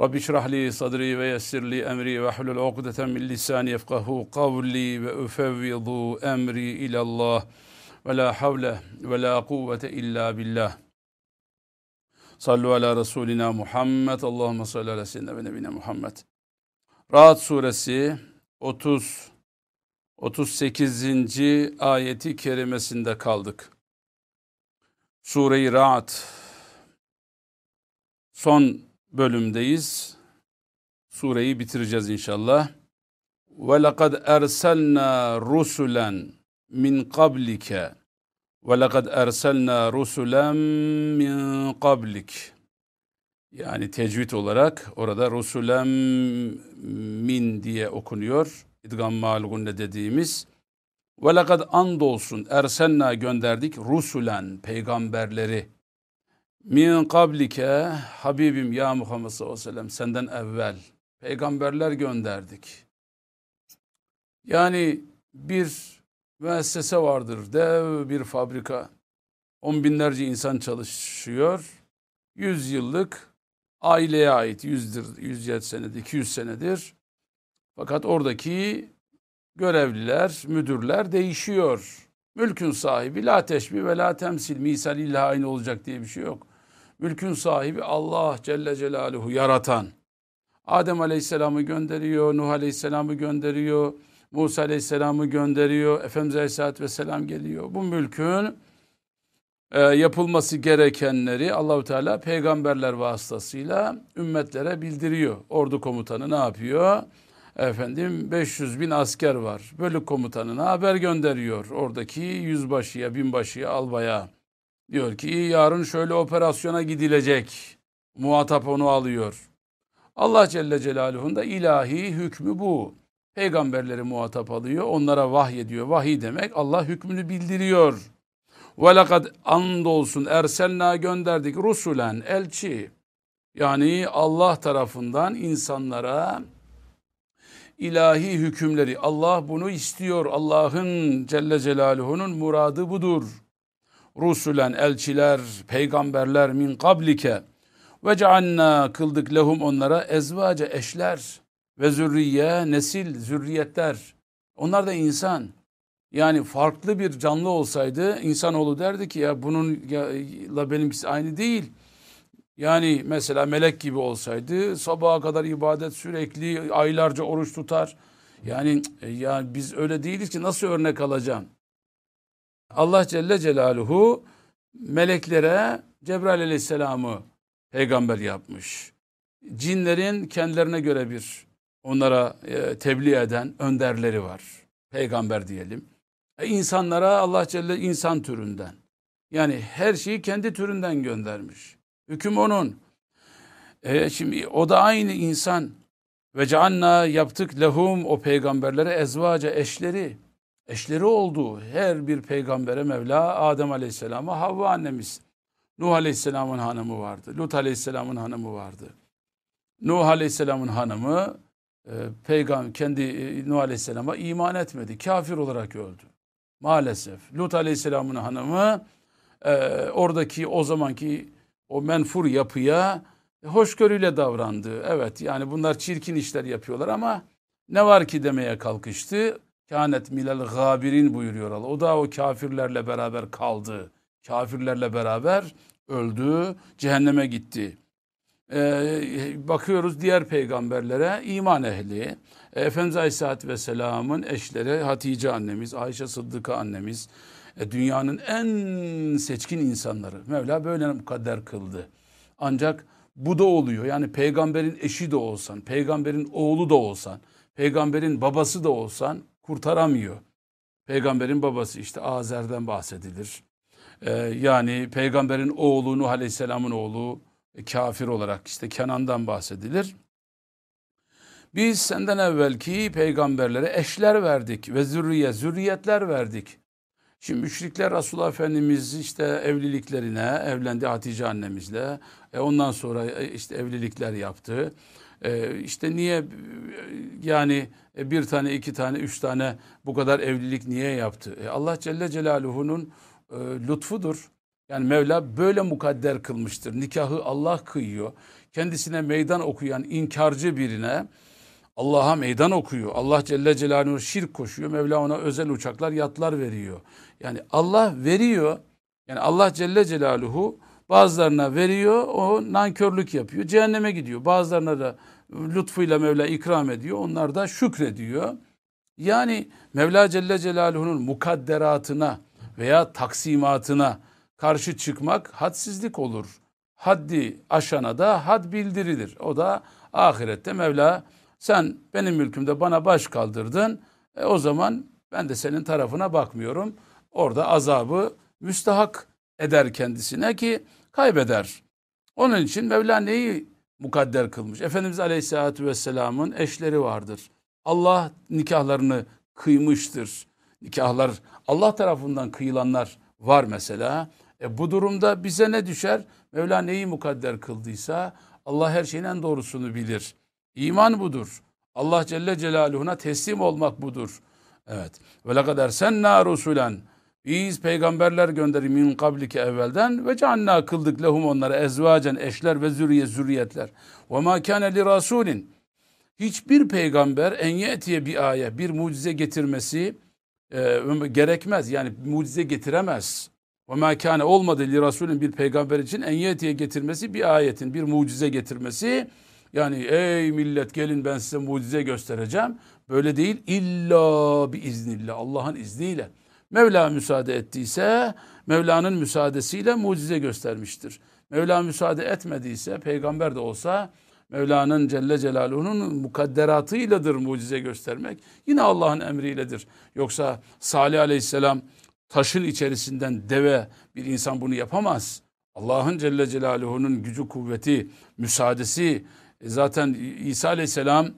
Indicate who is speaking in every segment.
Speaker 1: Rabbi şrah li sadri ve yessir li emri ve hlul ukdeten min lisani yefkahu kavli ve ufevvidu emri ilallah ve la havle ve la kuvvete illa billah. Sallu ala Resulina Muhammed. Allahümme salli ala seyyidina ve nebine Muhammed. Rahat suresi 30 38. ayeti kerimesinde kaldık. Sure-i Ra'd son bölümdeyiz. Sureyi bitireceğiz inşallah. Ve lekad erselna rusulen min qablike ve lekad erselna rusulen min qablik. Yani tecvid olarak orada rusulen min diye okunuyor. İdgam malgunne dediğimiz. Ve lekad andolsun ersenna gönderdik rusulen peygamberleri Min kablike Habibim ya Muhammed sallallahu aleyhi ve sellem senden evvel peygamberler gönderdik. Yani bir müessese vardır, dev bir fabrika. On binlerce insan çalışıyor. Yüz yıllık aileye ait yüzdür, yüz senedir, iki yüz senedir. Fakat oradaki görevliler, müdürler değişiyor. Mülkün sahibi la teşbih ve la temsil misal illa aynı olacak diye bir şey yok. Mülkün sahibi Allah Celle Celaluhu yaratan. Adem Aleyhisselam'ı gönderiyor, Nuh Aleyhisselam'ı gönderiyor, Musa Aleyhisselam'ı gönderiyor, Efendimiz Aleyhisselatü Vesselam geliyor. Bu mülkün e, yapılması gerekenleri Allahu Teala peygamberler vasıtasıyla ümmetlere bildiriyor. Ordu komutanı ne yapıyor? Efendim 500 bin asker var. Bölük komutanına haber gönderiyor. Oradaki yüzbaşıya, binbaşıya, albaya. Diyor ki yarın şöyle operasyona gidilecek. Muhatap onu alıyor. Allah Celle Celaluhu'nun da ilahi hükmü bu. Peygamberleri muhatap alıyor. Onlara vahy ediyor. Vahiy demek Allah hükmünü bildiriyor. Ve lekad andolsun erselna gönderdik rusulen elçi. Yani Allah tarafından insanlara ilahi hükümleri Allah bunu istiyor. Allah'ın Celle Celaluhu'nun muradı budur rusulen elçiler, peygamberler min kablike ve ceanna kıldık lehum onlara ezvace eşler ve zürriye nesil zürriyetler. Onlar da insan. Yani farklı bir canlı olsaydı insanoğlu derdi ki ya bununla benimkisi aynı değil. Yani mesela melek gibi olsaydı sabaha kadar ibadet sürekli aylarca oruç tutar. Yani ya biz öyle değiliz ki nasıl örnek alacağım? Allah Celle Celaluhu meleklere Cebrail Aleyhisselam'ı peygamber yapmış. Cinlerin kendilerine göre bir onlara e, tebliğ eden önderleri var. Peygamber diyelim. E, insanlara Allah Celle insan türünden. Yani her şeyi kendi türünden göndermiş. Hüküm onun. E, şimdi o da aynı insan. Ve canna yaptık lehum o peygamberlere ezvaca eşleri eşleri oldu. Her bir peygambere Mevla Adem Aleyhisselam'a Havva annemiz. Nuh Aleyhisselam'ın hanımı vardı. Lut Aleyhisselam'ın hanımı vardı. Nuh Aleyhisselam'ın hanımı e, peygamber kendi e, Nuh Aleyhisselam'a iman etmedi. Kafir olarak öldü. Maalesef. Lut Aleyhisselam'ın hanımı e, oradaki o zamanki o menfur yapıya hoşgörüyle davrandı. Evet yani bunlar çirkin işler yapıyorlar ama ne var ki demeye kalkıştı. Kânet milel gâbirin buyuruyor Allah. O da o kafirlerle beraber kaldı. Kafirlerle beraber öldü, cehenneme gitti. Ee, bakıyoruz diğer peygamberlere iman ehli. Efendimiz Aleyhisselatü Vesselam'ın eşleri Hatice annemiz, Ayşe Sıddıka annemiz, e, dünyanın en seçkin insanları. Mevla böyle mukadder kıldı. Ancak bu da oluyor. Yani peygamberin eşi de olsan, peygamberin oğlu da olsan, peygamberin babası da olsan kurtaramıyor. Peygamberin babası işte Azer'den bahsedilir. Ee, yani peygamberin oğlu Nuh Aleyhisselam'ın oğlu e, kafir olarak işte Kenan'dan bahsedilir. Biz senden evvelki peygamberlere eşler verdik ve zürriye, zürriyetler verdik. Şimdi müşrikler Resulullah Efendimiz işte evliliklerine evlendi Hatice annemizle. E ondan sonra e, işte evlilikler yaptı. E işte niye yani e, bir tane, iki tane, üç tane bu kadar evlilik niye yaptı? E Allah Celle Celaluhu'nun e, lütfudur. Yani Mevla böyle mukadder kılmıştır. Nikahı Allah kıyıyor. Kendisine meydan okuyan inkarcı birine Allah'a meydan okuyor. Allah Celle Celaluhu şirk koşuyor. Mevla ona özel uçaklar, yatlar veriyor. Yani Allah veriyor. Yani Allah Celle Celaluhu bazılarına veriyor, o nankörlük yapıyor. Cehenneme gidiyor. Bazılarına da lütfuyla Mevla ikram ediyor. Onlar da şükrediyor. Yani Mevla Celle Celaluhu'nun mukadderatına veya taksimatına karşı çıkmak hadsizlik olur. Haddi aşana da had bildirilir. O da ahirette Mevla sen benim mülkümde bana baş kaldırdın. E, o zaman ben de senin tarafına bakmıyorum. Orada azabı müstahak eder kendisine ki kaybeder. Onun için Mevla neyi mukadder kılmış? Efendimiz Aleyhisselatü Vesselam'ın eşleri vardır. Allah nikahlarını kıymıştır. Nikahlar Allah tarafından kıyılanlar var mesela. E bu durumda bize ne düşer? Mevla neyi mukadder kıldıysa Allah her şeyin en doğrusunu bilir. İman budur. Allah Celle Celaluhu'na teslim olmak budur. Evet. Ve lekad ersenna rusulen. Biz peygamberler gönderim min kablike evvelden ve ceanna kıldık lehum onlara ezvacen eşler ve zürriye zürriyetler. Ve ma kâne li rasulin. Hiçbir peygamber en yetiye bir ayet, bir mucize getirmesi e, gerekmez. Yani mucize getiremez. Ve ma kâne olmadı li rasulin bir peygamber için en yetiye getirmesi bir ayetin, bir mucize getirmesi yani ey millet gelin ben size mucize göstereceğim. Böyle değil illa bir iznillah Allah'ın izniyle. Mevla müsaade ettiyse Mevla'nın müsaadesiyle mucize göstermiştir. Mevla müsaade etmediyse peygamber de olsa Mevla'nın Celle Celaluhu'nun mukadderatıyladır mucize göstermek. Yine Allah'ın emriyledir. Yoksa Salih Aleyhisselam taşın içerisinden deve bir insan bunu yapamaz. Allah'ın Celle Celaluhu'nun gücü, kuvveti, müsaadesi, e zaten İsa Aleyhisselam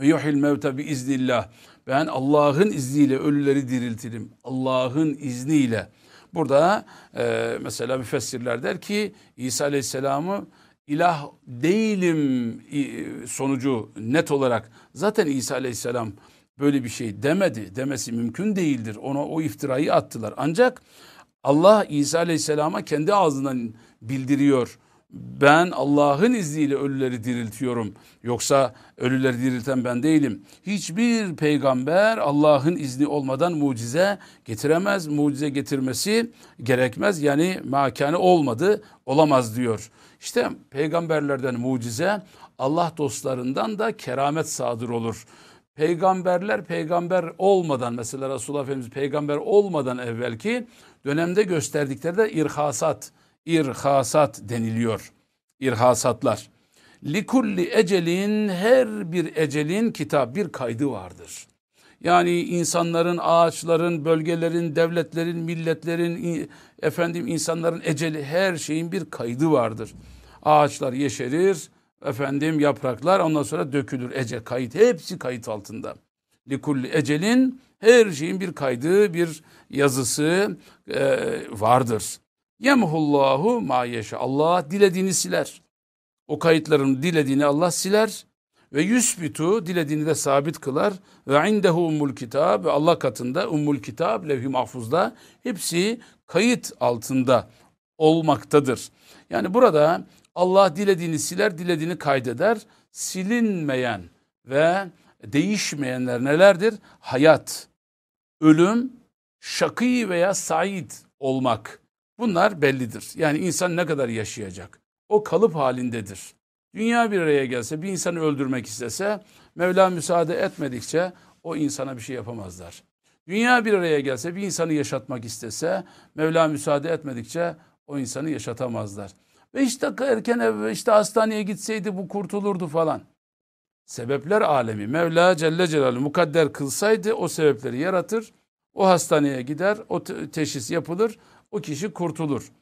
Speaker 1: yuhil mevte bi iznillah. Ben Allah'ın izniyle ölüleri diriltirim. Allah'ın izniyle. Burada e, mesela müfessirler der ki İsa Aleyhisselam'ı ilah değilim sonucu net olarak zaten İsa Aleyhisselam böyle bir şey demedi. Demesi mümkün değildir. Ona o iftirayı attılar. Ancak Allah İsa Aleyhisselam'a kendi ağzından bildiriyor ben Allah'ın izniyle ölüleri diriltiyorum. Yoksa ölüleri dirilten ben değilim. Hiçbir peygamber Allah'ın izni olmadan mucize getiremez. Mucize getirmesi gerekmez. Yani makane olmadı, olamaz diyor. İşte peygamberlerden mucize Allah dostlarından da keramet sadır olur. Peygamberler peygamber olmadan mesela Resulullah Efendimiz peygamber olmadan evvelki dönemde gösterdikleri de irhasat, irhasat deniliyor. İrhasatlar. Likulli ecelin her bir ecelin kitap bir kaydı vardır. Yani insanların, ağaçların, bölgelerin, devletlerin, milletlerin, efendim insanların eceli her şeyin bir kaydı vardır. Ağaçlar yeşerir, efendim yapraklar ondan sonra dökülür. Ece kayıt hepsi kayıt altında. Likulli ecelin her şeyin bir kaydı, bir yazısı e, vardır. Yemhullahu ma yeşe. Allah dilediğini siler. O kayıtların dilediğini Allah siler ve yüsbitu dilediğini de sabit kılar ve indehu ummul kitab ve Allah katında ummul kitab levh-i mahfuzda hepsi kayıt altında olmaktadır. Yani burada Allah dilediğini siler, dilediğini kaydeder. Silinmeyen ve değişmeyenler nelerdir? Hayat, ölüm, şakî veya said olmak. Bunlar bellidir. Yani insan ne kadar yaşayacak? O kalıp halindedir. Dünya bir araya gelse, bir insanı öldürmek istese, Mevla müsaade etmedikçe o insana bir şey yapamazlar. Dünya bir araya gelse, bir insanı yaşatmak istese, Mevla müsaade etmedikçe o insanı yaşatamazlar. Ve işte erken ev, işte hastaneye gitseydi bu kurtulurdu falan. Sebepler alemi. Mevla Celle Celaluhu mukadder kılsaydı o sebepleri yaratır. O hastaneye gider, o teşhis yapılır, o kişi kurtulur.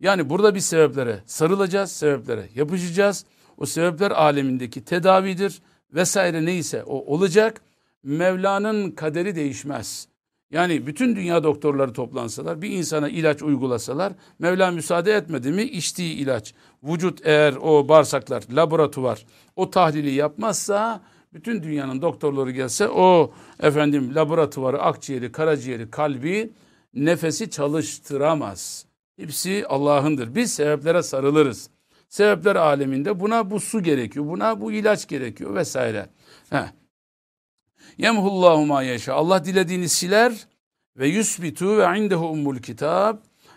Speaker 1: Yani burada bir sebeplere sarılacağız, sebeplere yapışacağız. O sebepler alemindeki tedavidir vesaire neyse o olacak. Mevla'nın kaderi değişmez. Yani bütün dünya doktorları toplansalar, bir insana ilaç uygulasalar, Mevla müsaade etmedi mi içtiği ilaç, vücut eğer o bağırsaklar, laboratuvar o tahlili yapmazsa, bütün dünyanın doktorları gelse o efendim laboratuvarı, akciğeri, karaciğeri, kalbi, nefesi çalıştıramaz. Hepsi Allah'ındır. Biz sebeplere sarılırız. Sebepler aleminde buna bu su gerekiyor, buna bu ilaç gerekiyor vesaire. Heh. Yemhullahu ma yeşa. Allah dilediğini siler ve yusbitu ve indehu ummul kitab.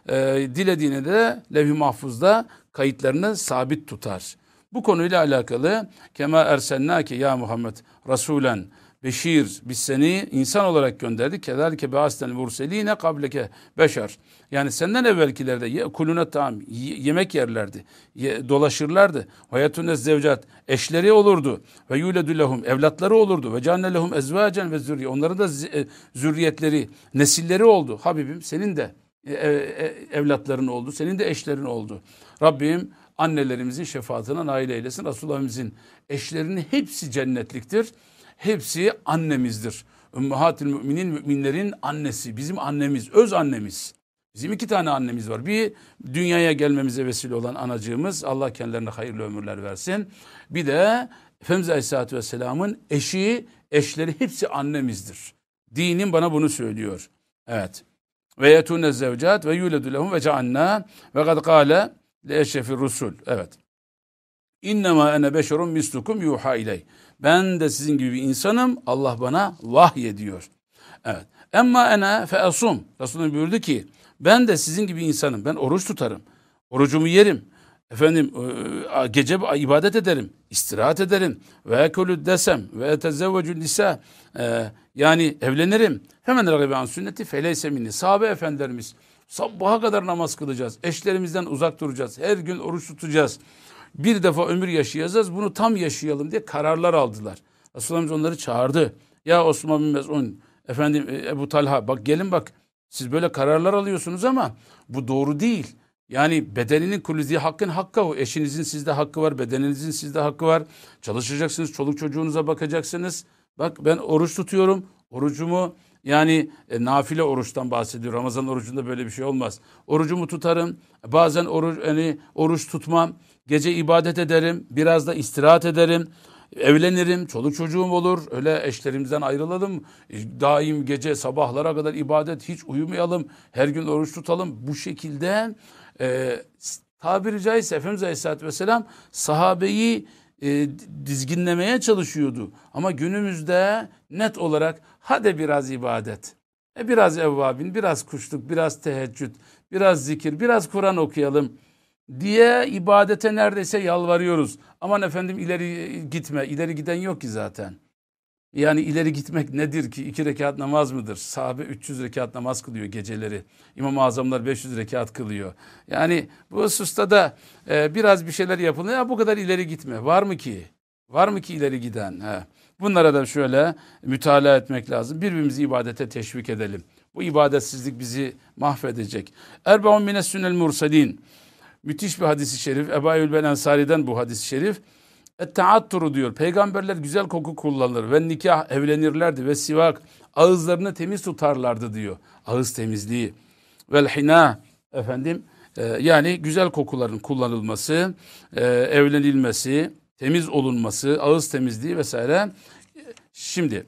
Speaker 1: E, dilediğine de levh-i mahfuzda kayıtlarını sabit tutar. Bu konuyla alakalı kema ersennake ya Muhammed rasulen beşir biz seni insan olarak gönderdik. Kezalike beasten murseline kableke beşer. Yani senden evvelkilerde ye, kulune tam yemek yerlerdi. Ye, dolaşırlardı. Hayatun zevcat eşleri olurdu. Ve yuledü lehum evlatları olurdu. Ve canne lehum ezvacen ve zürriye. Onların da e, zürriyetleri, nesilleri oldu. Habibim senin de e, e, evlatların oldu. Senin de eşlerin oldu. Rabbim annelerimizin şefaatine nail eylesin. Resulullah'ımızın eşlerinin hepsi cennetliktir. Hepsi annemizdir. Ümmahatil müminin müminlerin annesi. Bizim annemiz, öz annemiz. Bizim iki tane annemiz var. Bir dünyaya gelmemize vesile olan anacığımız. Allah kendilerine hayırlı ömürler versin. Bir de Efendimiz Aleyhisselatü Vesselam'ın eşi, eşleri hepsi annemizdir. Dinim bana bunu söylüyor. Evet. Ve yetune zevcat ve yuledu lehum ve ceanna ve kad kâle le eşrefir rusul. Evet. İnnemâ ene beşerun mislukum yuha iley. Ben de sizin gibi bir insanım. Allah bana vahyediyor. Evet. Emma ene fe. Resulullah buyurdu ki ben de sizin gibi insanım. Ben oruç tutarım. Orucumu yerim. Efendim e, gece ibadet ederim. istirahat ederim. Ve ekulü desem ve etezevvecü nisa. E, yani evlenirim. Hemen ragibe an sünneti feleyse minni. Sahabe efendilerimiz sabaha kadar namaz kılacağız. Eşlerimizden uzak duracağız. Her gün oruç tutacağız bir defa ömür yaşayacağız bunu tam yaşayalım diye kararlar aldılar. Resulullah onları çağırdı. Ya Osman bin Mezun, efendim e, Ebu Talha bak gelin bak siz böyle kararlar alıyorsunuz ama bu doğru değil. Yani bedeninin kulüzi hakkın hakkı o. Eşinizin sizde hakkı var, bedeninizin sizde hakkı var. Çalışacaksınız, çoluk çocuğunuza bakacaksınız. Bak ben oruç tutuyorum. Orucumu yani e, nafile oruçtan bahsediyor. Ramazan orucunda böyle bir şey olmaz. Orucumu tutarım. Bazen oruç yani oruç tutmam. Gece ibadet ederim, biraz da istirahat ederim. Evlenirim, çoluk çocuğum olur. Öyle eşlerimizden ayrılalım. Daim gece sabahlara kadar ibadet, hiç uyumayalım. Her gün oruç tutalım. Bu şekilde e, tabiri caizse Efendimiz Aleyhisselatü Vesselam sahabeyi e, dizginlemeye çalışıyordu. Ama günümüzde net olarak hadi biraz ibadet. E biraz evvabin, biraz kuşluk, biraz teheccüd, biraz zikir, biraz Kur'an okuyalım diye ibadete neredeyse yalvarıyoruz. Aman efendim ileri gitme. İleri giden yok ki zaten. Yani ileri gitmek nedir ki? İki rekat namaz mıdır? Sahabe 300 rekat namaz kılıyor geceleri. İmam-ı Azamlar 500 rekat kılıyor. Yani bu hususta da e, biraz bir şeyler yapılıyor. Ya bu kadar ileri gitme. Var mı ki? Var mı ki ileri giden? He. Bunlara da şöyle mütalaa etmek lazım. Birbirimizi ibadete teşvik edelim. Bu ibadetsizlik bizi mahvedecek. Erbaun mines sünnel mursalin. Müthiş bir hadisi şerif. Ebu Eyyul Ben Ensari'den bu hadis-i şerif. Et-taatturu diyor. Peygamberler güzel koku kullanır ve nikah evlenirlerdi ve sivak ağızlarını temiz tutarlardı diyor. Ağız temizliği. Vel hina efendim e, yani güzel kokuların kullanılması, e, evlenilmesi, temiz olunması, ağız temizliği vesaire. Şimdi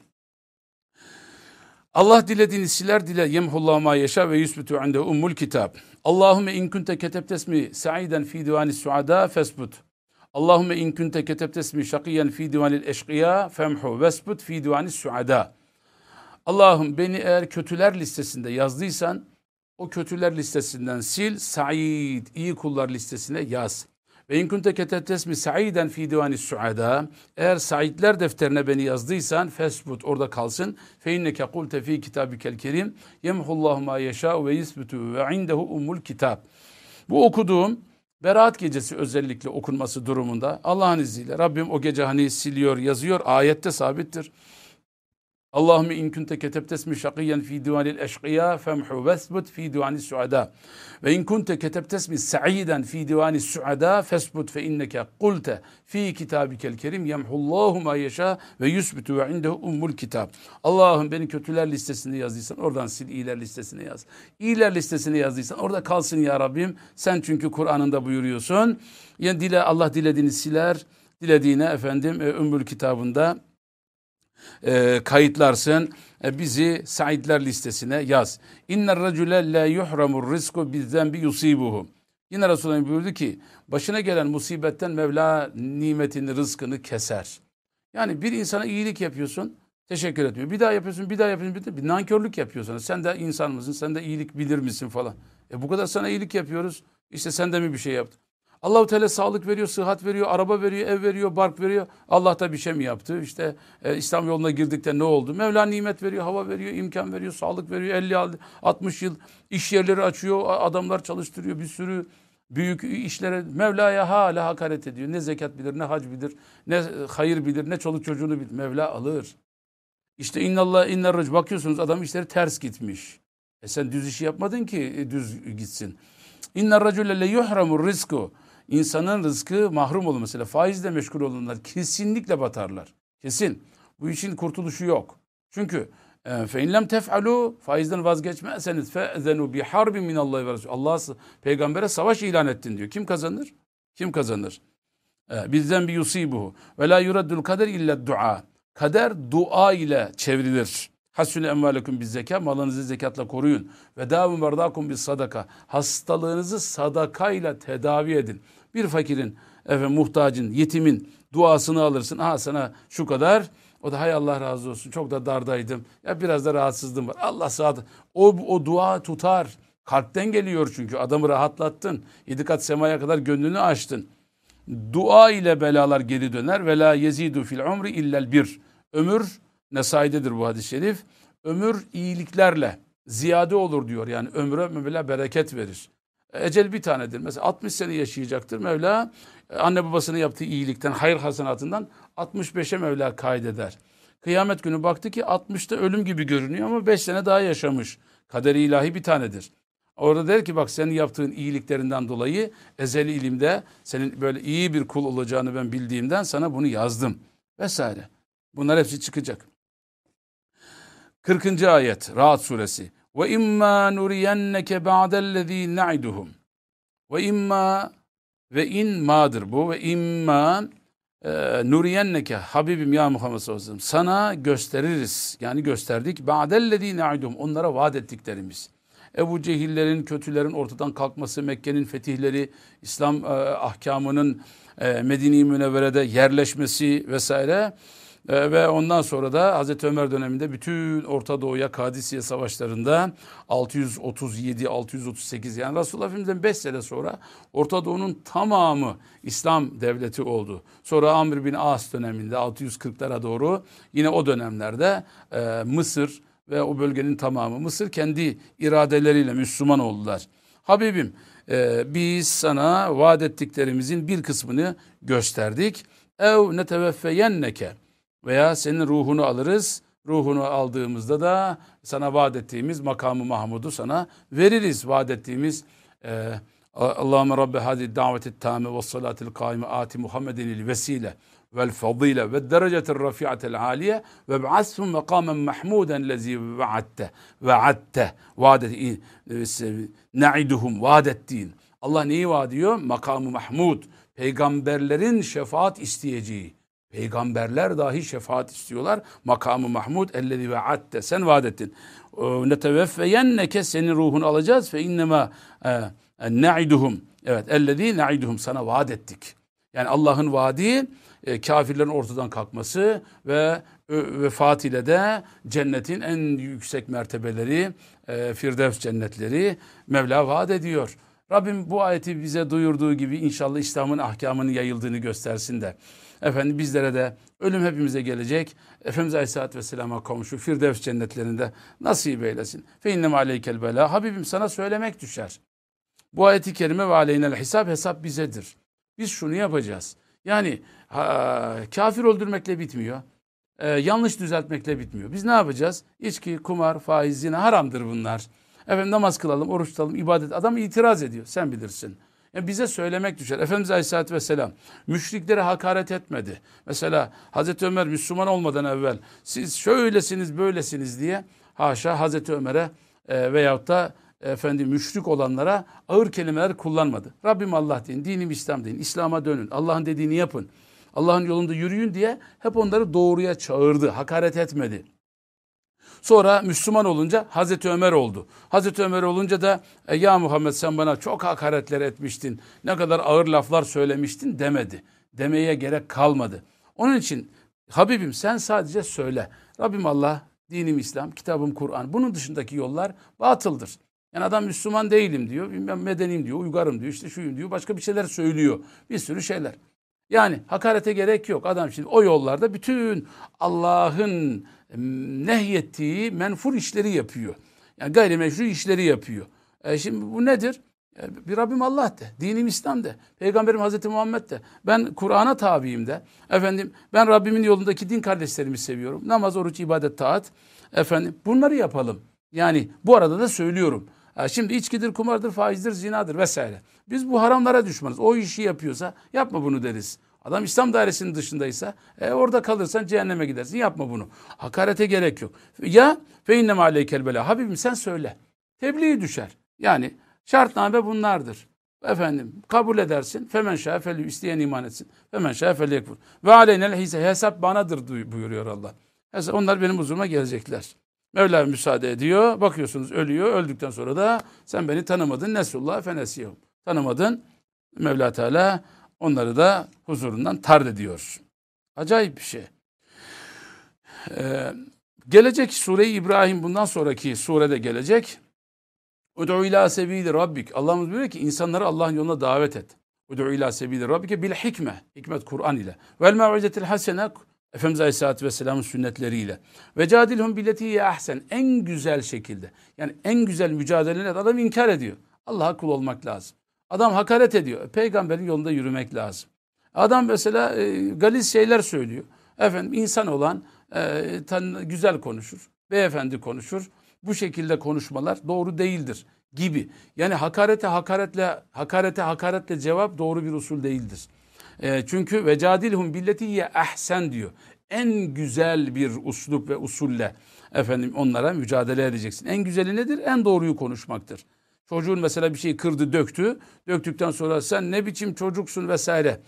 Speaker 1: Allah dilediğini siler dile yemhullahu ma yeşa ve yusbitu inde ummul kitab. Allahümme in kunte ketebtesmi sa'iden fi divani suada fesbut. Allahümme in kunte ketebtesmi şakiyen fi divanil eşkıya femhu vesbut fi divani suada. Allah'ım beni eğer kötüler listesinde yazdıysan o kötüler listesinden sil, Said, iyi kullar listesine yaz. Ve in kunte ketetesmi sa'iden fi divani suada. Eğer saidler defterine beni yazdıysan fesbut orada kalsın. Fe inneke kulte fi kitabikel kerim yemhullahu ma yeşâ ve yisbutu ve indehu ummul kitab. Bu okuduğum Berat gecesi özellikle okunması durumunda Allah'ın izniyle Rabbim o gece hani siliyor, yazıyor. Ayette sabittir. Allahümme in kunte ketebtesmi şakiyen fi divanil eşkıya femhu vesbut fi divani suada. Ve in kunte ketebtesmi sa'iden fi divani suada fesbut fe inneke kulte fi kitabikel kerim yemhullahu ma yeşâ ve yusbitu ve indehu ummul kitab. Allah'ım beni kötüler listesinde yazdıysan oradan sil iyiler listesine yaz. İyiler listesine yazdıysan orada kalsın ya Rabbim. Sen çünkü Kur'an'ında buyuruyorsun. Yani dile Allah dilediğini siler. Dilediğine efendim e, Ümmül kitabında e, kayıtlarsın. E, bizi saidler listesine yaz. İnner racule la yuhramur rizku bizden bi yusibuhu. Yine Resulullah buyurdu ki başına gelen musibetten Mevla nimetini, rızkını keser. Yani bir insana iyilik yapıyorsun, teşekkür etmiyor. Bir daha yapıyorsun, bir daha yapıyorsun, bir, daha, bir nankörlük yapıyorsun. Sen de insan mısın, sen de iyilik bilir misin falan. E bu kadar sana iyilik yapıyoruz, işte sen de mi bir şey yaptın? Allahu Teala sağlık veriyor, sıhhat veriyor, araba veriyor, ev veriyor, bark veriyor. Allah da bir şey mi yaptı? İşte e, İslam yoluna girdikten ne oldu? Mevla nimet veriyor, hava veriyor, imkan veriyor, sağlık veriyor. 50 60 yıl iş yerleri açıyor, adamlar çalıştırıyor bir sürü büyük işlere Mevla'ya hala hakaret ediyor. Ne zekat bilir, ne hac bilir, ne hayır bilir, ne çoluk çocuğunu bilir. Mevla alır. İşte innallah inner bakıyorsunuz adam işleri ters gitmiş. E sen düz işi yapmadın ki e, düz gitsin. İnner racule le yuhramur rizku. İnsanın rızkı mahrum olur mesela. Faizle meşgul olanlar kesinlikle batarlar. Kesin. Bu işin kurtuluşu yok. Çünkü e, fe inlem tef'alu faizden vazgeçmezseniz fe'zenu bi harbi min Allah ve. Allah peygambere savaş ilan ettin diyor. Kim kazanır? Kim kazanır? E, bizden bir yusibuhu. Ve la yuraddul kader illa dua. Kader dua ile çevrilir. Hasüne emvalekum biz zeka. Malınızı zekatla koruyun. Ve davu merdakum biz sadaka. Hastalığınızı sadakayla tedavi edin. Bir fakirin, efendim, muhtacın, yetimin duasını alırsın. Aha sana şu kadar. O da hay Allah razı olsun. Çok da dardaydım. Ya biraz da rahatsızlığım var. Allah sağdı. O, o dua tutar. Kalpten geliyor çünkü. Adamı rahatlattın. Yedi kat semaya kadar gönlünü açtın. Dua ile belalar geri döner. Ve la yezidu fil umri illel bir. Ömür, Nesai'dedir bu hadis-i şerif. Ömür iyiliklerle ziyade olur diyor. Yani ömre Mevla bereket verir. Ecel bir tanedir. Mesela 60 sene yaşayacaktır. Mevla anne babasının yaptığı iyilikten, hayır hasenatından 65'e Mevla kaydeder. Kıyamet günü baktı ki 60'ta ölüm gibi görünüyor ama 5 sene daha yaşamış. Kaderi ilahi bir tanedir. Orada der ki bak senin yaptığın iyiliklerinden dolayı ezeli ilimde senin böyle iyi bir kul olacağını ben bildiğimden sana bunu yazdım. Vesaire. Bunlar hepsi çıkacak. 40. ayet Rahat suresi. İmma nuriyenneke ba'dellezî na'iduhum. Ve imma ve in ma'dır bu ve imma e, nuriyenneke Habibim ya Muhammed sallallahu aleyhi sana gösteririz. Yani gösterdik. Ba'dellezî na'iduhum. Onlara vaat ettiklerimiz. Ebu Cehillerin, kötülerin ortadan kalkması, Mekke'nin fetihleri, İslam e, ahkamının e, Medine-i Münevvere'de yerleşmesi vesaire e, ve ondan sonra da Hazreti Ömer döneminde bütün Orta Doğu'ya Kadisiye savaşlarında 637-638 yani Resulullah Efendimiz'den 5 sene sonra Orta Doğu'nun tamamı İslam devleti oldu. Sonra Amr bin As döneminde 640'lara doğru yine o dönemlerde e, Mısır ve o bölgenin tamamı Mısır kendi iradeleriyle Müslüman oldular. Habibim e, biz sana vaat ettiklerimizin bir kısmını gösterdik. Ev neteveffeyenneke veya senin ruhunu alırız. Ruhunu aldığımızda da sana vaat ettiğimiz makamı Mahmud'u sana veririz. Vaat ettiğimiz e, Allahümme Rabbe hadi daveti tame ve salatil kaime ati Muhammedin il vesile vel fadile ve derecetir rafiatel aliye ve ba'ashum makamen mahmuden lezi va'atte va'atte vaat et na'iduhum vaat ettiğin. Allah neyi vaat ediyor? Makamı Mahmud. Peygamberlerin şefaat isteyeceği Peygamberler dahi şefaat istiyorlar. Makamı Mahmud ellezi ve adde sen vaat ettin. Neteveffeyenneke senin ruhunu alacağız fe innema e, na'iduhum. Evet ellezi na'iduhum sana vaat ettik. Yani Allah'ın vaadi e, kafirlerin ortadan kalkması ve vefat ile de cennetin en yüksek mertebeleri e, Firdevs cennetleri Mevla vaat ediyor. Rabbim bu ayeti bize duyurduğu gibi inşallah İslam'ın ahkamının yayıldığını göstersin de Efendim bizlere de ölüm hepimize gelecek. Efendimiz Aleyhisselatü Vesselam'a komşu Firdevs cennetlerinde nasip eylesin. Fe innem aleykel bela. Habibim sana söylemek düşer. Bu ayeti kerime ve aleynel hesap hesap bizedir. Biz şunu yapacağız. Yani ha, kafir öldürmekle bitmiyor. e, yanlış düzeltmekle bitmiyor. Biz ne yapacağız? İçki, kumar, faiz, zina haramdır bunlar. Efendim namaz kılalım, oruç tutalım, ibadet. Adam itiraz ediyor. Sen bilirsin. Yani bize söylemek düşer. Efendimiz Aleyhisselatü Vesselam müşriklere hakaret etmedi. Mesela Hazreti Ömer Müslüman olmadan evvel siz şöylesiniz böylesiniz diye haşa Hazreti Ömer'e e, veyahut da efendim müşrik olanlara ağır kelimeler kullanmadı. Rabbim Allah deyin, dinim İslam deyin, İslam'a dönün, Allah'ın dediğini yapın. Allah'ın yolunda yürüyün diye hep onları doğruya çağırdı, hakaret etmedi. Sonra Müslüman olunca Hazreti Ömer oldu. Hazreti Ömer olunca da e, ya Muhammed sen bana çok hakaretler etmiştin. Ne kadar ağır laflar söylemiştin demedi. Demeye gerek kalmadı. Onun için Habibim sen sadece söyle. Rabbim Allah, dinim İslam, kitabım Kur'an. Bunun dışındaki yollar batıldır. Yani adam Müslüman değilim diyor, bilmem medeniyim diyor, uygarım diyor, işte şuyum diyor, başka bir şeyler söylüyor. Bir sürü şeyler. Yani hakarete gerek yok. Adam şimdi o yollarda bütün Allah'ın nehyettiği menfur işleri yapıyor. Yani gayrimeşru işleri yapıyor. E şimdi bu nedir? E bir Rabbim Allah de, dinim İslam de, Peygamberim Hazreti Muhammed de, ben Kur'an'a tabiyim de, efendim ben Rabbimin yolundaki din kardeşlerimi seviyorum. Namaz, oruç, ibadet, taat. Efendim bunları yapalım. Yani bu arada da söylüyorum. E şimdi içkidir, kumardır, faizdir, zinadır vesaire. Biz bu haramlara düşmanız. O işi yapıyorsa yapma bunu deriz. Adam İslam dairesinin dışındaysa e, orada kalırsan cehenneme gidersin. Yapma bunu. Hakarete gerek yok. Ya fe innem aleykel bela. Habibim sen söyle. Tebliğ düşer. Yani şartname bunlardır. Efendim kabul edersin. Femen şâ felü isteyen iman etsin. Femen şâ felü yekfur. Ve aleynel hise hesap banadır buyuruyor Allah. Onlar benim huzuruma gelecekler. Mevla müsaade ediyor. Bakıyorsunuz ölüyor. Öldükten sonra da sen beni tanımadın. Nesullah fenesiyum. Tanımadın. Mevla Teala onları da huzurundan tard ediyor. Acayip bir şey. Ee, gelecek sure İbrahim bundan sonraki surede gelecek. Ud'u ila sebili rabbik. Allah'ımız diyor ki insanları Allah'ın yoluna davet et. Ud'u ila sebili rabbike bil hikme. Hikmet Kur'an ile. Vel mev'izetil hasene Efendimiz Aleyhisselatü Vesselam'ın sünnetleriyle. Ve cadilhum billetiye ahsen. En güzel şekilde. Yani en güzel mücadeleyle adam inkar ediyor. Allah'a kul olmak lazım. Adam hakaret ediyor. Peygamberin yolunda yürümek lazım. Adam mesela e, galis şeyler söylüyor. Efendim insan olan e, tan, güzel konuşur. Beyefendi konuşur. Bu şekilde konuşmalar doğru değildir gibi. Yani hakarete hakaretle hakarete hakaretle cevap doğru bir usul değildir. E, çünkü ve cadilhum billetiye ahsen diyor. En güzel bir usluk ve usulle efendim onlara mücadele edeceksin. En güzeli nedir? En doğruyu konuşmaktır. Çocuğun mesela bir şey kırdı, döktü. Döktükten sonra sen ne biçim çocuksun vesaire.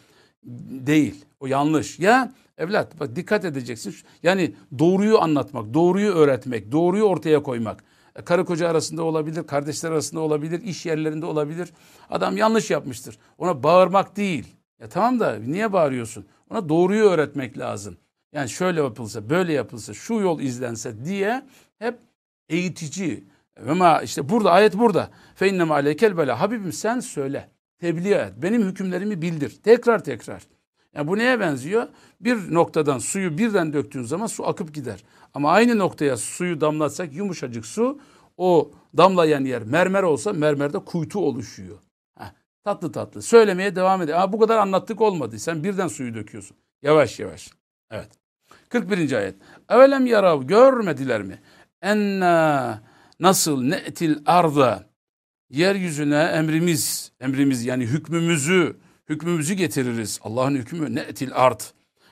Speaker 1: Değil. O yanlış. Ya evlat bak dikkat edeceksin. Yani doğruyu anlatmak, doğruyu öğretmek, doğruyu ortaya koymak. E, karı koca arasında olabilir, kardeşler arasında olabilir, iş yerlerinde olabilir. Adam yanlış yapmıştır. Ona bağırmak değil. Ya tamam da niye bağırıyorsun? Ona doğruyu öğretmek lazım. Yani şöyle yapılsa, böyle yapılsa, şu yol izlense diye hep eğitici, ve ma işte burada ayet burada. Fe innem aleykel bela. Habibim sen söyle. Tebliğ et. Benim hükümlerimi bildir. Tekrar tekrar. Yani bu neye benziyor? Bir noktadan suyu birden döktüğün zaman su akıp gider. Ama aynı noktaya suyu damlatsak yumuşacık su o damlayan yer mermer olsa mermerde kuytu oluşuyor. Heh, tatlı tatlı. Söylemeye devam ediyor. Ama bu kadar anlattık olmadı. Sen birden suyu döküyorsun. Yavaş yavaş. Evet. 41. ayet. Evelem yarav görmediler mi? Enna nasıl ne'til arda yeryüzüne emrimiz, emrimiz yani hükmümüzü, hükmümüzü getiririz. Allah'ın hükmü ne'til ard.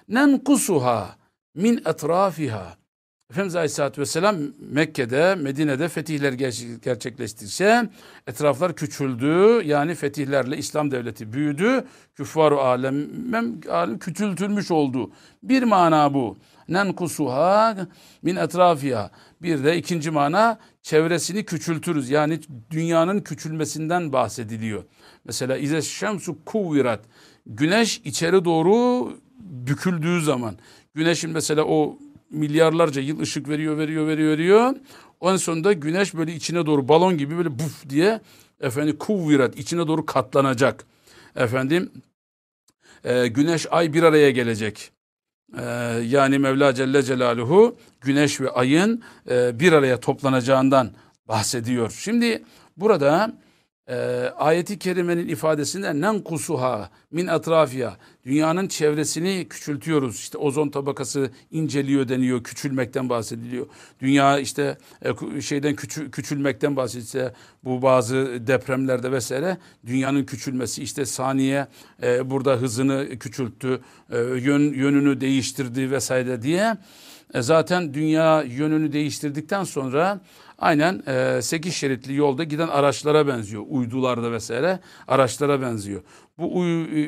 Speaker 1: Nenkusuha min etrafiha. Efendimiz Aleyhisselatü Vesselam Mekke'de, Medine'de fetihler gerçekleştirse etraflar küçüldü. Yani fetihlerle İslam devleti büyüdü. Küffar-ı alem, alem küçültülmüş oldu. Bir mana bu. Nenkusuha min etrafiha. Bir de ikinci mana çevresini küçültürüz. Yani dünyanın küçülmesinden bahsediliyor. Mesela İze şemsu kuvvirat. Güneş içeri doğru büküldüğü zaman. Güneşin mesela o milyarlarca yıl ışık veriyor, veriyor, veriyor, veriyor. En sonunda güneş böyle içine doğru balon gibi böyle buf diye efendim kuvvirat içine doğru katlanacak. Efendim e, güneş ay bir araya gelecek. E, yani Mevla Celle Celaluhu güneş ve ayın e, bir araya toplanacağından bahsediyor. Şimdi burada e, ayeti kerimenin ifadesinde nenkusuha min atrafiya dünyanın çevresini küçültüyoruz. İşte ozon tabakası inceliyor deniyor, küçülmekten bahsediliyor. Dünya işte e, şeyden küçü, küçülmekten bahsedilse bu bazı depremlerde vesaire dünyanın küçülmesi işte saniye e, burada hızını küçülttü, e, yön yönünü değiştirdi vesaire diye e, zaten dünya yönünü değiştirdikten sonra aynen e, 8 şeritli yolda giden araçlara benziyor. Uydularda vesaire araçlara benziyor. Bu uy,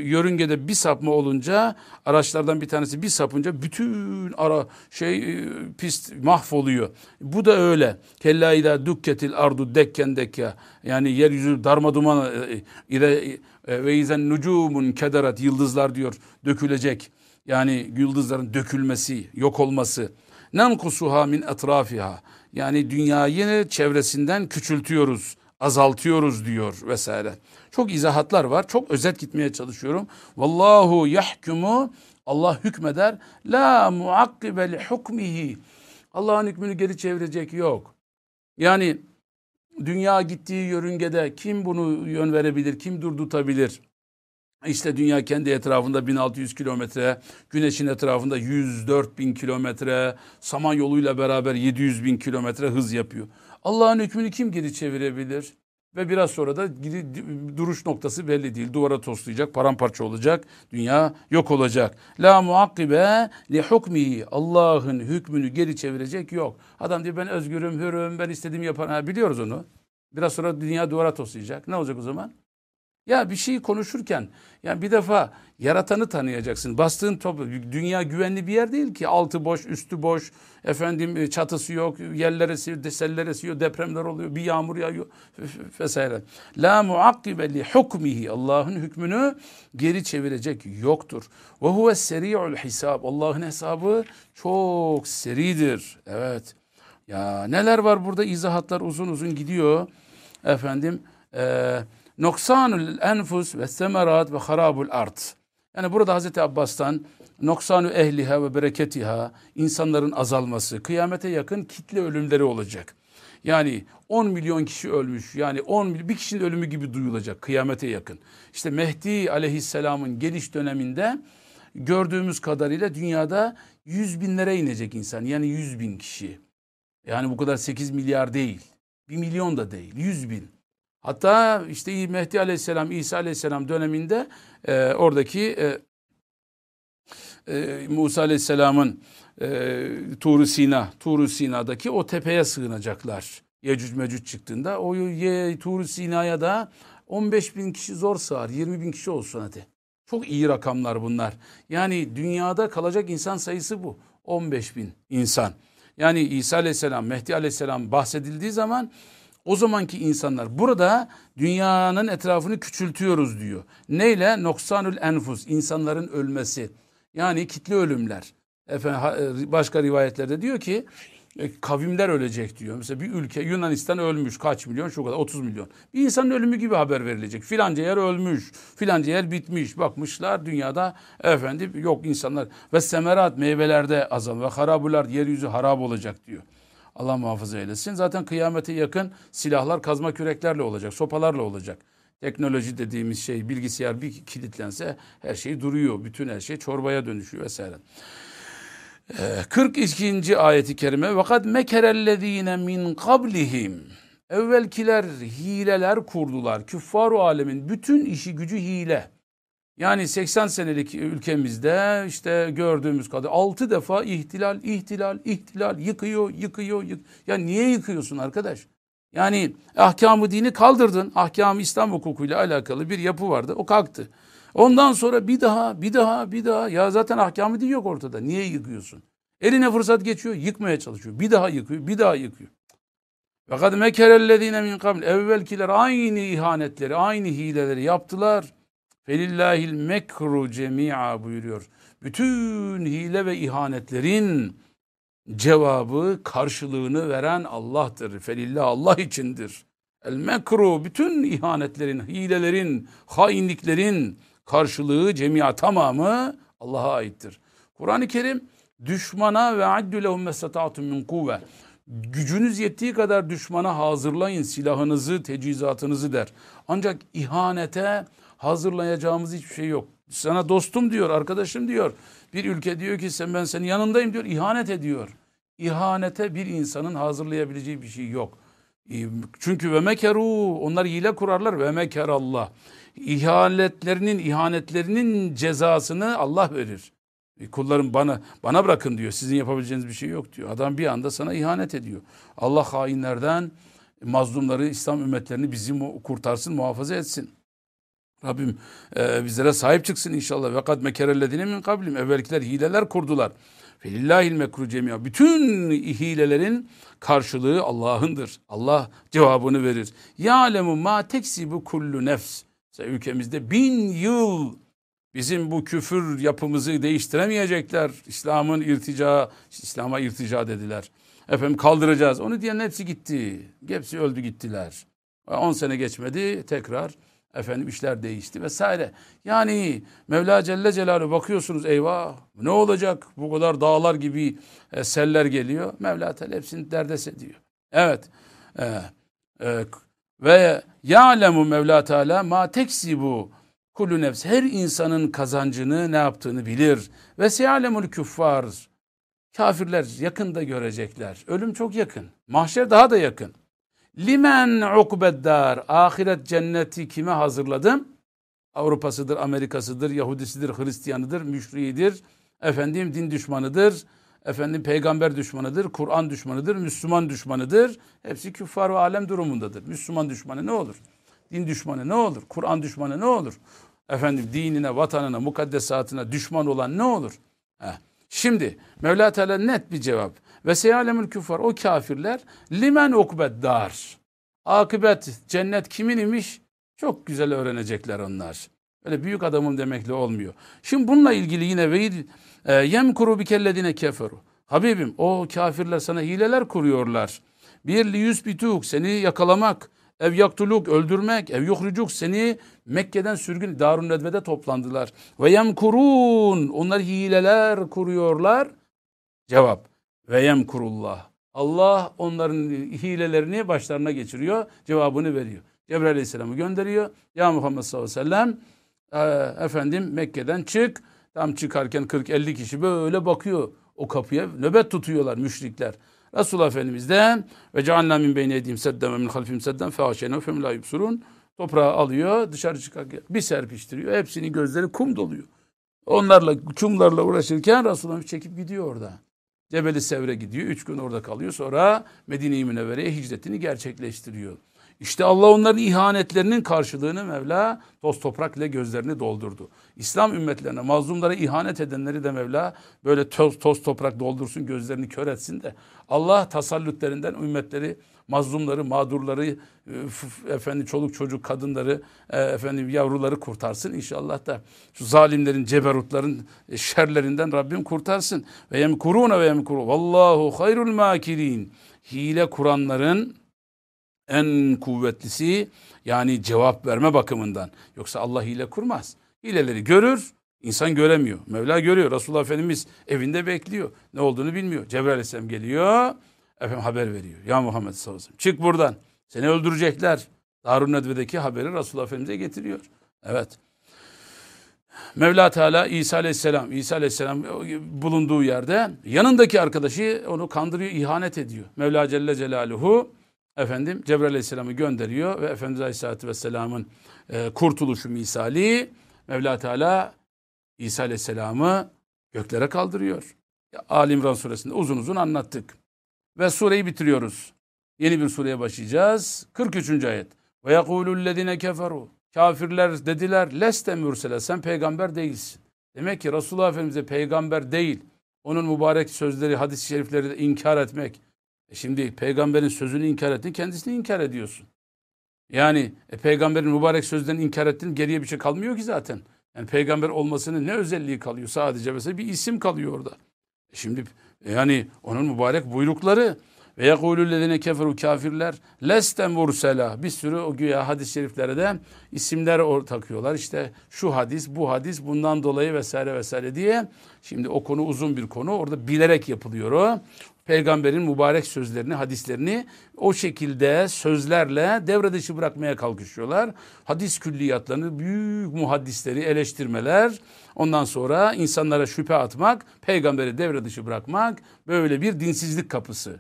Speaker 1: yörüngede bir sapma olunca araçlardan bir tanesi bir sapınca bütün ara şey e, pist mahvoluyor. Bu da öyle. Kella ila dukketil ardu dekken dekya. Yani yeryüzü darmaduman e, ile e, ve izen nucumun kederat yıldızlar diyor dökülecek. Yani yıldızların dökülmesi, yok olması. Nemkusuha min etrafiha. Yani dünyayı çevresinden küçültüyoruz, azaltıyoruz diyor vesaire. Çok izahatlar var. Çok özet gitmeye çalışıyorum. Vallahu yahkumu Allah hükmeder. La muakkibe li hukmihi. Allah'ın hükmünü geri çevirecek yok. Yani dünya gittiği yörüngede kim bunu yön verebilir, kim durdurtabilir? İşte dünya kendi etrafında 1600 kilometre, güneşin etrafında 104 bin kilometre, samanyoluyla beraber 700 bin kilometre hız yapıyor. Allah'ın hükmünü kim geri çevirebilir? Ve biraz sonra da duruş noktası belli değil. Duvara toslayacak, paramparça olacak, dünya yok olacak. La muakkibe li hukmihi. Allah'ın hükmünü geri çevirecek yok. Adam diyor ben özgürüm, hürüm, ben istediğimi yaparım. Ha, biliyoruz onu. Biraz sonra dünya duvara toslayacak. Ne olacak o zaman? Ya bir şeyi konuşurken yani bir defa yaratanı tanıyacaksın. Bastığın top dünya güvenli bir yer değil ki. Altı boş, üstü boş. Efendim e, çatısı yok, yerlere seller esiyor, depremler oluyor, bir yağmur yağıyor vesaire. La muakkibe li hukmihi. Allah'ın hükmünü geri çevirecek yoktur. Ve huve seri'ul hisab. Allah'ın hesabı çok seridir. Evet. Ya neler var burada izahatlar uzun uzun gidiyor. Efendim eee noksanul enfus ve semerat ve harabul art. Yani burada Hazreti Abbas'tan noksanu ehliha ve bereketiha insanların azalması, kıyamete yakın kitle ölümleri olacak. Yani 10 milyon kişi ölmüş. Yani 10 bir kişinin ölümü gibi duyulacak kıyamete yakın. İşte Mehdi aleyhisselamın geliş döneminde gördüğümüz kadarıyla dünyada yüz binlere inecek insan. Yani yüz bin kişi. Yani bu kadar 8 milyar değil. Bir milyon da değil. Yüz bin. Hatta işte Mehdi Aleyhisselam, İsa Aleyhisselam döneminde e, oradaki e, e, Musa Aleyhisselam'ın e, Tur-u Sina, Tur-u Sina'daki o tepeye sığınacaklar. Yecüc Mecüc çıktığında o ye, Tur-u Sina'ya da 15 bin kişi zor sığar, 20 bin kişi olsun hadi. Çok iyi rakamlar bunlar. Yani dünyada kalacak insan sayısı bu. 15 bin insan. Yani İsa Aleyhisselam, Mehdi Aleyhisselam bahsedildiği zaman o zamanki insanlar burada dünyanın etrafını küçültüyoruz diyor. Neyle? Noksanül enfus, insanların ölmesi. Yani kitle ölümler. Efendim, başka rivayetlerde diyor ki e, kavimler ölecek diyor. Mesela bir ülke Yunanistan ölmüş kaç milyon şu kadar 30 milyon. Bir insanın ölümü gibi haber verilecek. Filanca yer ölmüş, filanca yer bitmiş. Bakmışlar dünyada efendim yok insanlar ve semerat meyvelerde azam ve harabular yeryüzü harap olacak diyor. Allah muhafaza eylesin. Zaten kıyamete yakın silahlar kazma küreklerle olacak, sopalarla olacak. Teknoloji dediğimiz şey bilgisayar bir kilitlense her şey duruyor. Bütün her şey çorbaya dönüşüyor vesaire. 42. Ee, ayeti kerime vakat mekerellezine min kablihim evvelkiler hileler kurdular. Küffaru alemin bütün işi gücü hile. Yani 80 senelik ülkemizde işte gördüğümüz kadar 6 defa ihtilal, ihtilal, ihtilal yıkıyor, yıkıyor, yık. Ya niye yıkıyorsun arkadaş? Yani ahkamı dini kaldırdın. Ahkamı İslam hukukuyla alakalı bir yapı vardı. O kalktı. Ondan sonra bir daha, bir daha, bir daha. Ya zaten ahkamı din yok ortada. Niye yıkıyorsun? Eline fırsat geçiyor, yıkmaya çalışıyor. Bir daha yıkıyor, bir daha yıkıyor. Fakat mekerellezine min kabl. Evvelkiler aynı ihanetleri, aynı hileleri yaptılar. Felillahil mekru cemi'a buyuruyor. Bütün hile ve ihanetlerin cevabı, karşılığını veren Allah'tır. Felillah Allah içindir. El mekru bütün ihanetlerin, hilelerin, hainliklerin karşılığı cemia tamamı Allah'a aittir. Kur'an-ı Kerim düşmana ve addu lehum mestata'tum min kuvve. Gücünüz yettiği kadar düşmana hazırlayın silahınızı, tecihizatınızı der. Ancak ihanete hazırlayacağımız hiçbir şey yok. Sana dostum diyor, arkadaşım diyor. Bir ülke diyor ki sen ben senin yanındayım diyor, ihanet ediyor. İhanete bir insanın hazırlayabileceği bir şey yok. Çünkü ve mekeru onlar hile kurarlar ve meker Allah. İhanetlerinin ihanetlerinin cezasını Allah verir. E, kullarım bana bana bırakın diyor. Sizin yapabileceğiniz bir şey yok diyor. Adam bir anda sana ihanet ediyor. Allah hainlerden mazlumları, İslam ümmetlerini bizi kurtarsın, muhafaza etsin. Rabbim e, bizlere sahip çıksın inşallah. Ve kad mekerellezine min kablim. Evvelkiler hileler kurdular. Felillahil mekru cemia. Bütün hilelerin karşılığı Allah'ındır. Allah cevabını verir. Ya'lemu ma teksibu kullu nefs. Mesela ülkemizde bin yıl bizim bu küfür yapımızı değiştiremeyecekler. İslam'ın irtica, İslam'a irtica dediler. Efendim kaldıracağız. Onu diyen hepsi gitti. Hepsi öldü gittiler. 10 sene geçmedi tekrar efendim işler değişti vesaire. Yani Mevla Celle Celaluhu bakıyorsunuz eyvah ne olacak bu kadar dağlar gibi e, seller geliyor. Mevla Teala hepsini derdest ediyor. Evet. E, e, ve ya'lemu Mevla Teala ma teksibu kullu nefs her insanın kazancını ne yaptığını bilir. Ve seyalemul küffar kafirler yakında görecekler. Ölüm çok yakın. Mahşer daha da yakın. Limen ukbeddar. Ahiret cenneti kime hazırladım? Avrupa'sıdır, Amerika'sıdır, Yahudisidir, Hristiyanıdır, müşriğidir, efendim din düşmanıdır, efendim peygamber düşmanıdır, Kur'an düşmanıdır, Müslüman düşmanıdır. Hepsi küffar ve alem durumundadır. Müslüman düşmanı ne olur? Din düşmanı ne olur? Kur'an düşmanı ne olur? Efendim dinine, vatanına, mukaddesatına düşman olan ne olur? Heh. Şimdi Mevla Teala net bir cevap. Ve seyalemül küffar o kafirler limen ukbet dar. Akıbet cennet kimin imiş? Çok güzel öğrenecekler onlar. Öyle büyük adamım demekle olmuyor. Şimdi bununla ilgili yine ve e, yemkuru bikellezine keferu. Habibim o kafirler sana hileler kuruyorlar. Bir liyus bituk seni yakalamak, ev yaktuluk öldürmek, ev yuhrucuk seni Mekke'den sürgün Darun Nedve'de toplandılar. Ve yemkurun onlar hileler kuruyorlar. Cevap ve yemkurullah. Allah onların hilelerini başlarına geçiriyor, cevabını veriyor. Cebrail Aleyhisselam'ı gönderiyor. Ya Muhammed sallallahu aleyhi ve sellem e, efendim Mekke'den çık. Tam çıkarken 40-50 kişi böyle bakıyor o kapıya. Nöbet tutuyorlar müşrikler. Resulullah Efendimiz de ve cealna min beyne edeyim sedden ve min halfim sedden fe haşeyne fe la yubsurun. Toprağı alıyor dışarı çıkarken bir serpiştiriyor. Hepsinin gözleri kum doluyor. Onlarla kumlarla uğraşırken Resulullah çekip gidiyor orada. Cebeli Sevre gidiyor. Üç gün orada kalıyor. Sonra Medine-i Münevvere'ye hicretini gerçekleştiriyor. İşte Allah onların ihanetlerinin karşılığını Mevla toz toprak ile gözlerini doldurdu. İslam ümmetlerine, mazlumlara ihanet edenleri de Mevla böyle toz, toz toprak doldursun, gözlerini kör etsin de Allah tasallütlerinden ümmetleri, mazlumları, mağdurları, e, efendim çoluk çocuk kadınları, e, efendim yavruları kurtarsın inşallah da şu zalimlerin, ceberutların e, şerlerinden Rabbim kurtarsın. Ve yemkuruna ve yemkuru. Vallahu hayrul makirin. Hile kuranların en kuvvetlisi yani cevap verme bakımından. Yoksa Allah hile kurmaz. Hileleri görür, insan göremiyor. Mevla görüyor. Resulullah Efendimiz evinde bekliyor. Ne olduğunu bilmiyor. Cebrail Aleyhisselam geliyor, efendim haber veriyor. Ya Muhammed sallallahu aleyhi ve sellem çık buradan. Seni öldürecekler. Darun Nedve'deki haberi Resulullah Efendimiz'e getiriyor. Evet. Mevla Teala İsa Aleyhisselam, İsa Aleyhisselam bulunduğu yerde yanındaki arkadaşı onu kandırıyor, ihanet ediyor. Mevla Celle Celaluhu efendim Cebrail Aleyhisselam'ı gönderiyor ve Efendimiz Aleyhisselatü Vesselam'ın e, kurtuluşu misali Mevla Teala İsa Aleyhisselam'ı göklere kaldırıyor. Ali İmran suresinde uzun uzun anlattık. Ve sureyi bitiriyoruz. Yeni bir sureye başlayacağız. 43. ayet. Ve yekulüllezine keferu. Kafirler dediler leste mürsele sen peygamber değilsin. Demek ki Resulullah Efendimiz'e peygamber değil. Onun mübarek sözleri, hadis-i şerifleri de inkar etmek, e şimdi peygamberin sözünü inkar ettin, kendisini inkar ediyorsun. Yani e, peygamberin mübarek sözlerini inkar ettin, geriye bir şey kalmıyor ki zaten. Yani peygamber olmasının ne özelliği kalıyor? Sadece mesela bir isim kalıyor orada. E şimdi e, yani onun mübarek buyrukları ve yekulüllezine keferu kafirler leste mursela bir sürü o güya hadis-i şeriflere de isimler takıyorlar. İşte şu hadis, bu hadis bundan dolayı vesaire vesaire diye. Şimdi o konu uzun bir konu. Orada bilerek yapılıyor o. peygamberin mübarek sözlerini, hadislerini o şekilde sözlerle devre dışı bırakmaya kalkışıyorlar. Hadis külliyatlarını, büyük muhaddisleri eleştirmeler, ondan sonra insanlara şüphe atmak, peygamberi devre dışı bırakmak böyle bir dinsizlik kapısı.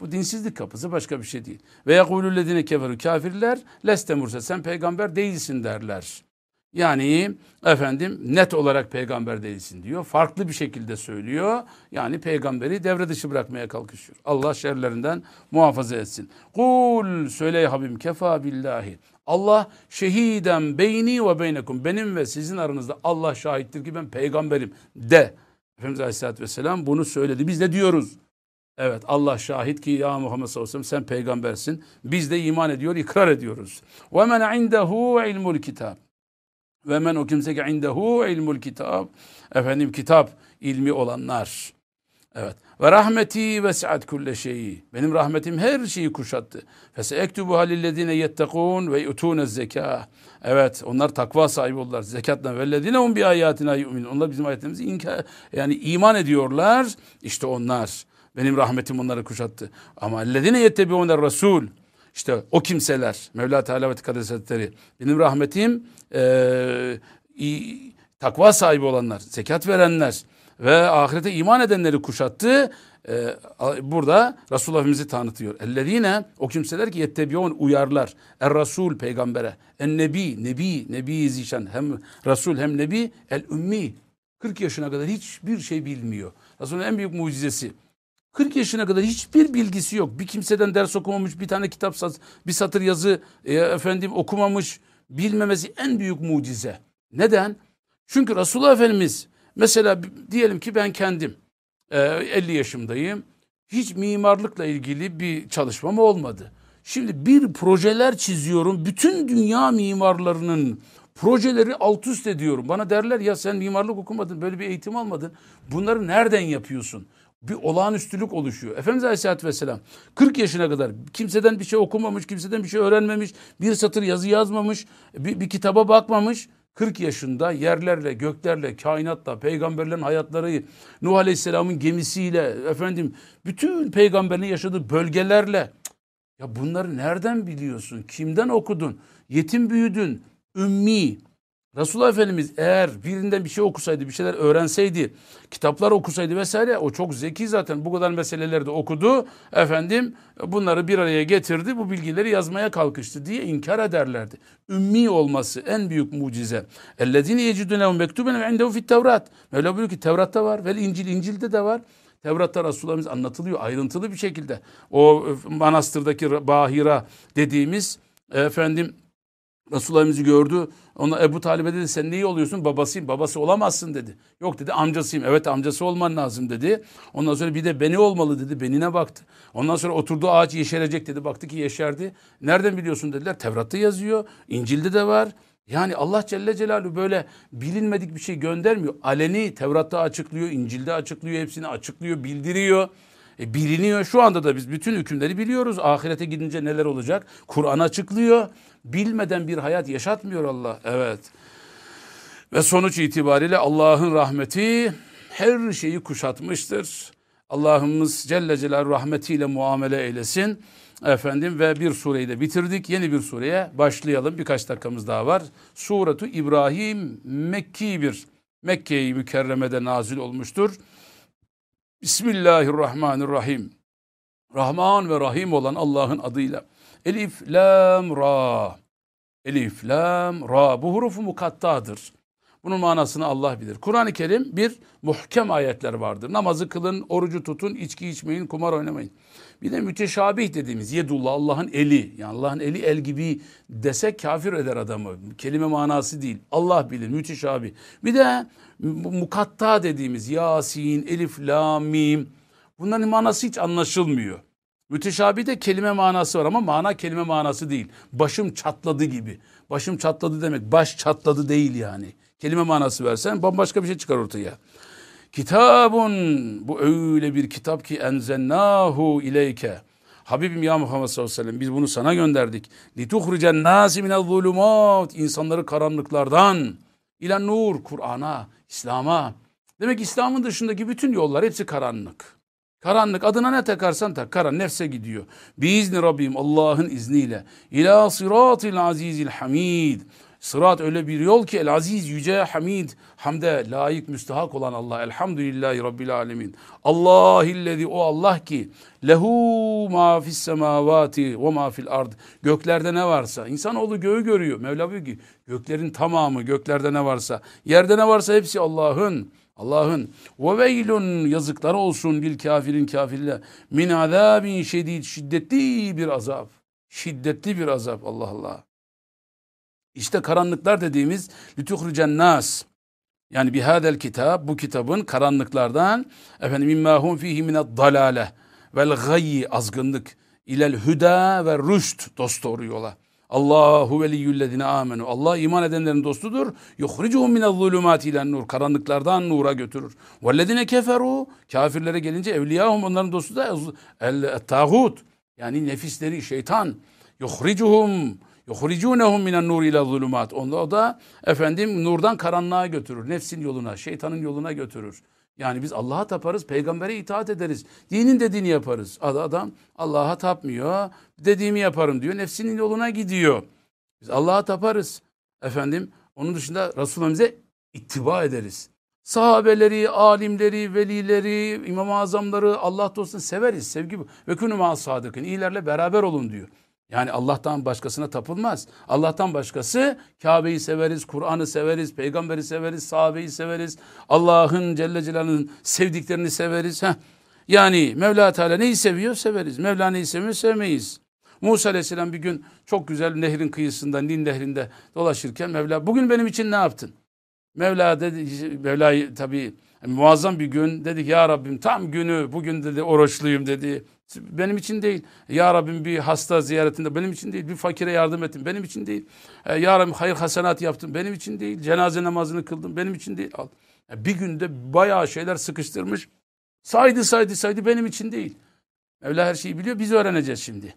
Speaker 1: Bu dinsizlik kapısı başka bir şey değil. Ve yekulüllezine keferu kafirler leste mursel sen peygamber değilsin derler. Yani efendim net olarak peygamber değilsin diyor. Farklı bir şekilde söylüyor. Yani peygamberi devre dışı bırakmaya kalkışıyor. Allah şerlerinden muhafaza etsin. Kul söyle Habibim kefa billahi. Allah şehiden beyni ve beynekum. Benim ve sizin aranızda Allah şahittir ki ben peygamberim de. Efendimiz Aleyhisselatü Vesselam bunu söyledi. Biz de diyoruz. Evet Allah şahit ki ya Muhammed sallallahu aleyhi sen peygambersin. Biz de iman ediyor, ikrar ediyoruz. Ve men indehu ilmul kitab. Ve men o kimse ki indehu ilmul kitab. Efendim kitap ilmi olanlar. Evet. Ve rahmeti vesiat kulle şeyi. Benim rahmetim her şeyi kuşattı. Fese ektubu halillezine yettekun ve yutune zeka. Evet onlar takva sahibi oldular. Zekatla vellezine hum bi ayatina yu'minun. Onlar bizim ayetlerimizi inkar yani iman ediyorlar. İşte onlar. Benim rahmetim onları kuşattı. Ama ellezine yettebi'uner rasul. İşte o kimseler Mevla Teala ve Tekaddes Hazretleri benim rahmetim e, takva sahibi olanlar, zekat verenler ve ahirete iman edenleri kuşattı. Ee, burada Resulullah'ımızı tanıtıyor. Ellezine o kimseler ki yettebiyon uyarlar. Er Rasul peygambere. En nebi, nebi, nebi zişan. Hem Resul hem nebi. El ümmi. 40 yaşına kadar hiçbir şey bilmiyor. Resulün en büyük mucizesi. 40 yaşına kadar hiçbir bilgisi yok. Bir kimseden ders okumamış, bir tane kitap, bir satır yazı e, efendim okumamış, bilmemesi en büyük mucize. Neden? Çünkü Resulullah Efendimiz mesela diyelim ki ben kendim e, 50 yaşımdayım. Hiç mimarlıkla ilgili bir çalışmam olmadı. Şimdi bir projeler çiziyorum. Bütün dünya mimarlarının projeleri alt üst ediyorum. Bana derler ya sen mimarlık okumadın, böyle bir eğitim almadın. Bunları nereden yapıyorsun? Bir olağanüstülük oluşuyor. Efendimiz Aleyhisselatü Vesselam 40 yaşına kadar kimseden bir şey okumamış, kimseden bir şey öğrenmemiş, bir satır yazı yazmamış, bir, bir kitaba bakmamış. 40 yaşında yerlerle, göklerle, kainatla, peygamberlerin hayatları, Nuh Aleyhisselam'ın gemisiyle, efendim bütün peygamberin yaşadığı bölgelerle. Ya bunları nereden biliyorsun? Kimden okudun? Yetim büyüdün, ümmi, Resulullah Efendimiz eğer birinden bir şey okusaydı, bir şeyler öğrenseydi, kitaplar okusaydı vesaire o çok zeki zaten bu kadar meseleleri de okudu. Efendim bunları bir araya getirdi, bu bilgileri yazmaya kalkıştı diye inkar ederlerdi. Ümmi olması en büyük mucize. Ellezine yecidunehum mektuben indehu fit Tevrat. Mevla buyuruyor ki Tevrat'ta var ve İncil, İncil'de de var. Tevrat'ta Resulullah'ımız anlatılıyor ayrıntılı bir şekilde. O manastırdaki Bahira dediğimiz efendim Resulullah'ımızı gördü. Ona Ebu Talib'e dedi sen neyi oluyorsun? Babasıyım. Babası olamazsın dedi. Yok dedi amcasıyım. Evet amcası olman lazım dedi. Ondan sonra bir de beni olmalı dedi. Benine baktı. Ondan sonra oturdu ağaç yeşerecek dedi. Baktı ki yeşerdi. Nereden biliyorsun dediler. Tevrat'ta yazıyor. İncil'de de var. Yani Allah Celle Celaluhu böyle bilinmedik bir şey göndermiyor. Aleni Tevrat'ta açıklıyor, İncil'de açıklıyor, hepsini açıklıyor, bildiriyor. E, biliniyor. Şu anda da biz bütün hükümleri biliyoruz. Ahirete gidince neler olacak? Kur'an açıklıyor. Bilmeden bir hayat yaşatmıyor Allah. Evet. Ve sonuç itibariyle Allah'ın rahmeti her şeyi kuşatmıştır. Allah'ımız Celle Celaluhu rahmetiyle muamele eylesin. Efendim ve bir sureyi de bitirdik. Yeni bir sureye başlayalım. Birkaç dakikamız daha var. Suratu İbrahim Mekki bir Mekke-i Mükerreme'de nazil olmuştur. Bismillahirrahmanirrahim. Rahman ve Rahim olan Allah'ın adıyla. Elif, Lam, Ra. Elif, Lam, Ra. Bu hurufu mukattadır. Bunun manasını Allah bilir. Kur'an-ı Kerim bir muhkem ayetler vardır. Namazı kılın, orucu tutun, içki içmeyin, kumar oynamayın. Bir de müteşabih dediğimiz yedullah Allah'ın eli. Yani Allah'ın eli el gibi desek kafir eder adamı. Kelime manası değil. Allah bilir müteşabih. Bir de mukatta dediğimiz Yasin, Elif, La, Mim. Bunların manası hiç anlaşılmıyor. Müteşabihde kelime manası var ama mana kelime manası değil. Başım çatladı gibi. Başım çatladı demek baş çatladı değil yani. Kelime manası versen bambaşka bir şey çıkar ortaya. Kitabun bu öyle bir kitap ki enzennahu ileyke. Habibim ya Muhammed sallallahu aleyhi ve sellem biz bunu sana gönderdik. Lituhricen nasi minel zulumat. insanları karanlıklardan ila nur Kur'an'a, İslam'a. Demek İslam'ın dışındaki bütün yollar hepsi karanlık. Karanlık adına ne takarsan tak. Karan nefse gidiyor. Biizni Rabbim Allah'ın izniyle. İlâ sıratil azizil hamid. Sırat öyle bir yol ki el aziz yüce hamid hamde layık müstahak olan Allah elhamdülillahi rabbil alemin. Allahillezi o Allah ki lehu ma fis semavati ve ma fil ard. Göklerde ne varsa insanoğlu göğü görüyor. Mevla diyor ki göklerin tamamı göklerde ne varsa yerde ne varsa hepsi Allah'ın. Allah'ın ve veylun yazıkları olsun bil kafirin kafirle min azabin şedid şiddetli bir azap. Şiddetli bir azap Allah Allah. İşte karanlıklar dediğimiz lütuhrucen nas. Yani bihadel kitap bu kitabın karanlıklardan efendim immahum fihi mined dalale vel gayyi azgınlık ilel huda ve rüşt dost doğru yola. Allahu veliyyüllezine amenu. Allah iman edenlerin dostudur. Yuhricuhum minel zulümati ilen nur. Karanlıklardan nura götürür. Vellezine keferu. Kafirlere gelince evliyahum onların dostu da el tağut. Yani nefisleri şeytan. Yuhricuhum Yuhricunehum minen nur ile zulümat. Onda o da efendim nurdan karanlığa götürür. Nefsin yoluna, şeytanın yoluna götürür. Yani biz Allah'a taparız, peygambere itaat ederiz. Dinin dediğini yaparız. Adam Allah'a tapmıyor, dediğimi yaparım diyor. Nefsinin yoluna gidiyor. Biz Allah'a taparız. Efendim onun dışında Resulümüze ittiba ederiz. Sahabeleri, alimleri, velileri, imam-ı azamları, Allah dostunu severiz. Sevgi. Ve künü sadıkın. İyilerle beraber olun diyor. Yani Allah'tan başkasına tapılmaz. Allah'tan başkası Kabe'yi severiz, Kur'an'ı severiz, peygamberi severiz, sahabeyi severiz. Allah'ın Celle Celaluhu'nun sevdiklerini severiz. Heh. Yani Mevla Teala neyi seviyor? Severiz. Mevla neyi sevmiyor? Sevmeyiz. Musa Aleyhisselam bir gün çok güzel nehrin kıyısında, Nil nehrinde dolaşırken Mevla bugün benim için ne yaptın? Mevla dedi, Mevla tabii muazzam bir gün dedi ya Rabbim tam günü bugün dedi oruçluyum dedi. Benim için değil. Ya Rabbim bir hasta ziyaretinde benim için değil. Bir fakire yardım ettim benim için değil. E, ya Rabbim hayır hasenat yaptım benim için değil. Cenaze namazını kıldım benim için değil. Al. E, bir günde bayağı şeyler sıkıştırmış. Saydı saydı saydı benim için değil. Mevla her şeyi biliyor biz öğreneceğiz şimdi.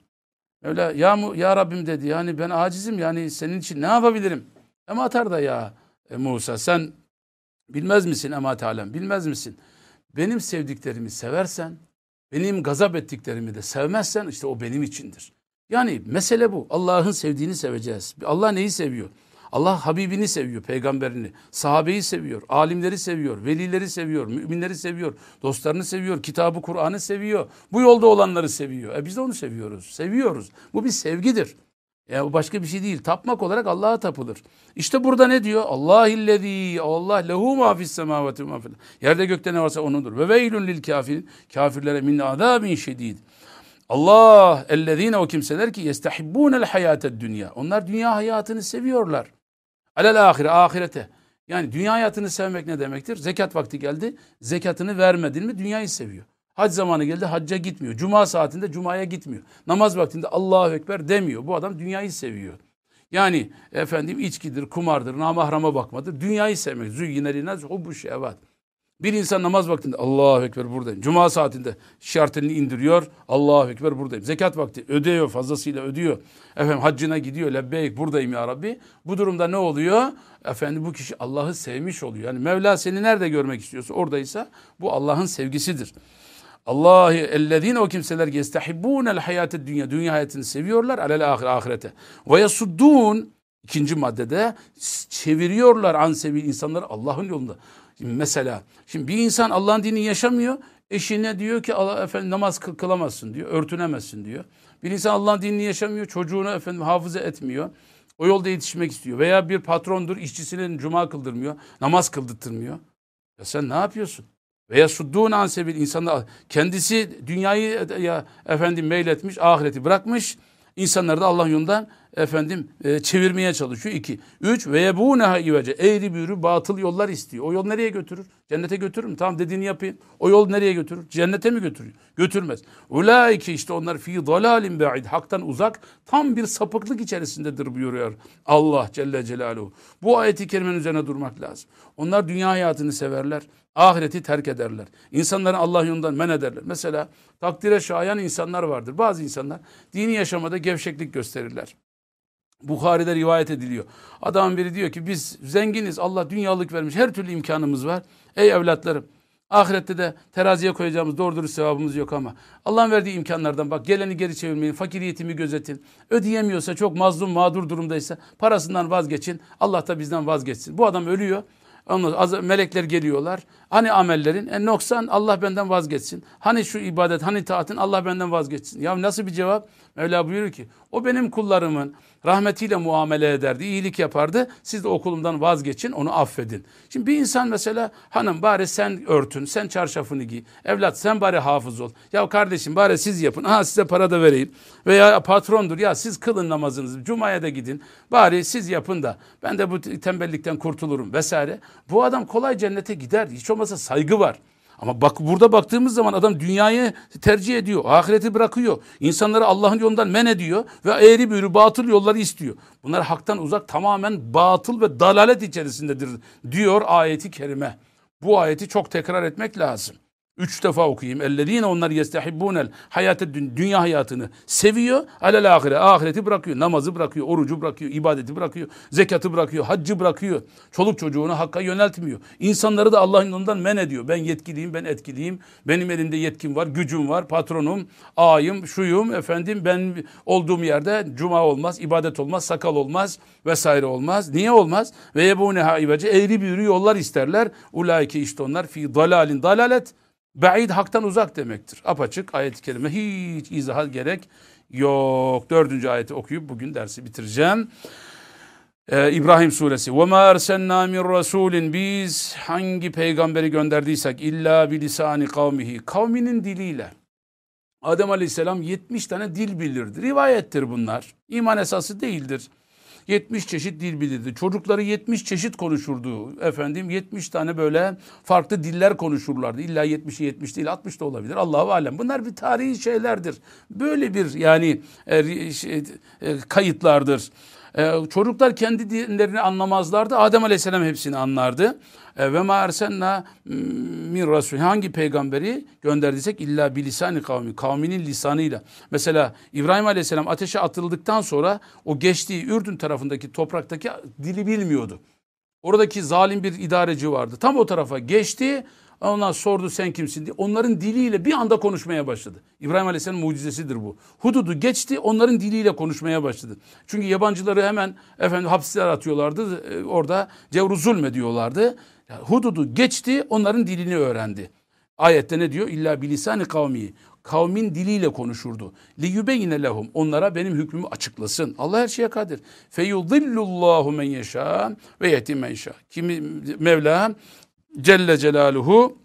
Speaker 1: Mevla ya, ya Rabbim dedi yani ben acizim yani senin için ne yapabilirim? Ama atar da ya e, Musa sen bilmez misin Emat Alem bilmez misin? Benim sevdiklerimi seversen benim gazap ettiklerimi de sevmezsen işte o benim içindir. Yani mesele bu. Allah'ın sevdiğini seveceğiz. Allah neyi seviyor? Allah Habibini seviyor, peygamberini, sahabeyi seviyor, alimleri seviyor, velileri seviyor, müminleri seviyor, dostlarını seviyor, kitabı Kur'an'ı seviyor. Bu yolda olanları seviyor. E biz de onu seviyoruz. Seviyoruz. Bu bir sevgidir. Yani bu başka bir şey değil. Tapmak olarak Allah'a tapılır. İşte burada ne diyor? Allah illezî Allah lehu ma fis semavati ma fil. Yerde gökte ne varsa onundur. Ve veylun lil kafirin. Kafirlere min azabin şedid. Allah ellezine o kimseler ki yestehibbûnel hayâted dünya. Onlar dünya hayatını seviyorlar. Alel ahire ahirete. Yani dünya hayatını sevmek ne demektir? Zekat vakti geldi. Zekatını vermedin mi dünyayı seviyor. Hac zamanı geldi hacca gitmiyor. Cuma saatinde cumaya gitmiyor. Namaz vaktinde Allahu Ekber demiyor. Bu adam dünyayı seviyor. Yani efendim içkidir, kumardır, namahrama bakmadır. Dünyayı sevmek. Züyyine linaz hubbu şevat. Bir insan namaz vaktinde Allahu Ekber buradayım. Cuma saatinde şartını indiriyor. Allahu Ekber buradayım. Zekat vakti ödüyor fazlasıyla ödüyor. Efendim haccına gidiyor. Lebbeyk buradayım ya Rabbi. Bu durumda ne oluyor? Efendim bu kişi Allah'ı sevmiş oluyor. Yani Mevla seni nerede görmek istiyorsa oradaysa bu Allah'ın sevgisidir. Allah'ı ellezine o kimseler yestehibbûnel hayatı dünya. Dünya hayatını seviyorlar alel ahir, ahirete. Ve yasuddûn ikinci maddede çeviriyorlar ansevi insanları Allah'ın yolunda. Şimdi mesela şimdi bir insan Allah'ın dinini yaşamıyor. Eşine diyor ki Allah efendim namaz kılamazsın diyor. Örtünemezsin diyor. Bir insan Allah'ın dinini yaşamıyor. Çocuğunu efendim hafıza etmiyor. O yolda yetişmek istiyor. Veya bir patrondur işçisinin cuma kıldırmıyor. Namaz kıldırtmıyor. Ya sen ne yapıyorsun? Veya suddûn ansebil insanlar kendisi dünyayı ya efendim meyletmiş, ahireti bırakmış. İnsanları da Allah yolundan efendim e, çevirmeye çalışıyor. İki. Üç. Ve yebûneha ivece. Eğri büğrü batıl yollar istiyor. O yol nereye götürür? Cennete götürür mü? Tamam dediğini yapayım. O yol nereye götürür? Cennete mi götürüyor? Götürmez. Ulaike işte onlar fi dalalin ba'id. Haktan uzak tam bir sapıklık içerisindedir buyuruyor Allah Celle Celaluhu. Bu ayeti kerimenin üzerine durmak lazım. Onlar dünya hayatını severler. Ahireti terk ederler. İnsanları Allah yolundan men ederler. Mesela takdire şayan insanlar vardır. Bazı insanlar dini yaşamada gevşeklik gösterirler. Bukhari'de rivayet ediliyor. Adam biri diyor ki biz zenginiz Allah dünyalık vermiş her türlü imkanımız var. Ey evlatlarım Ahirette de teraziye koyacağımız doğru dürüst sevabımız yok ama Allah'ın verdiği imkanlardan bak geleni geri çevirmeyin. Fakir yetimi gözetin. Ödeyemiyorsa çok mazlum mağdur durumdaysa parasından vazgeçin. Allah da bizden vazgeçsin. Bu adam ölüyor. Ondan melekler geliyorlar. Hani amellerin? E noksan Allah benden vazgeçsin. Hani şu ibadet, hani taatin Allah benden vazgeçsin. Ya nasıl bir cevap? Mevla buyuruyor ki o benim kullarımın rahmetiyle muamele ederdi, iyilik yapardı. Siz de okulumdan vazgeçin, onu affedin. Şimdi bir insan mesela hanım bari sen örtün, sen çarşafını giy. Evlat sen bari hafız ol. Ya kardeşim bari siz yapın. Aha size para da vereyim. Veya patrondur ya siz kılın namazınızı. Cuma'ya da gidin. Bari siz yapın da ben de bu tembellikten kurtulurum vesaire. Bu adam kolay cennete gider. Hiç olmazsa saygı var. Ama bak burada baktığımız zaman adam dünyayı tercih ediyor. Ahireti bırakıyor. İnsanları Allah'ın yolundan men ediyor ve eğri büğrü batıl yolları istiyor. Bunlar haktan uzak tamamen batıl ve dalalet içerisindedir diyor ayeti kerime. Bu ayeti çok tekrar etmek lazım. Üç defa okuyayım. Ellezine onlar yestehibbunel hayatı dünya hayatını seviyor. Alel ahire ahireti bırakıyor. Namazı bırakıyor, orucu bırakıyor, ibadeti bırakıyor, zekatı bırakıyor, haccı bırakıyor. Çoluk çocuğunu hakka yöneltmiyor. İnsanları da Allah'ın yolundan men ediyor. Ben yetkiliyim, ben etkiliyim. Benim elimde yetkim var, gücüm var, patronum, ağayım, şuyum efendim ben olduğum yerde cuma olmaz, ibadet olmaz, sakal olmaz vesaire olmaz. Niye olmaz? Ve yebune haibece eğri büğrü yollar isterler. Ulaike işte onlar fi dalalin dalalet Ba'id haktan uzak demektir. Apaçık ayet-i kerime hiç izaha gerek yok. Dördüncü ayeti okuyup bugün dersi bitireceğim. Ee, İbrahim suresi. وَمَا اَرْسَلْنَا مِنْ رَسُولٍ Biz hangi peygamberi gönderdiysek illa bilisani kavmihi. Kavminin diliyle. Adem aleyhisselam 70 tane dil bilirdi. Rivayettir bunlar. İman esası değildir. 70 çeşit dil bilirdi. Çocukları 70 çeşit konuşurdu. Efendim 70 tane böyle farklı diller konuşurlardı. İlla 70'i 70 değil 60 da olabilir. Allahu alem. Bunlar bir tarihi şeylerdir. Böyle bir yani e, şey, e, kayıtlardır. E, çocuklar kendi dinlerini anlamazlardı. Adem Aleyhisselam hepsini anlardı. E, ve ma ersenna min rasul hangi peygamberi gönderdiysek illa bilisani kavmi kavminin lisanıyla. Mesela İbrahim Aleyhisselam ateşe atıldıktan sonra o geçtiği Ürdün tarafındaki topraktaki dili bilmiyordu. Oradaki zalim bir idareci vardı. Tam o tarafa geçti. Ondan sordu sen kimsin diye. Onların diliyle bir anda konuşmaya başladı. İbrahim Aleyhisselam mucizesidir bu. Hududu geçti onların diliyle konuşmaya başladı. Çünkü yabancıları hemen efendim hapsler atıyorlardı. E, orada cevru zulmediyorlardı. Yani hududu geçti onların dilini öğrendi. Ayette ne diyor? İlla bilisani kavmi. Kavmin diliyle konuşurdu. Li yübeyne lehum. Onlara benim hükmümü açıklasın. Allah her şeye kadir. Feyudillullahu men yeşâ ve yetim men. Kimi Mevla Celle Celaluhu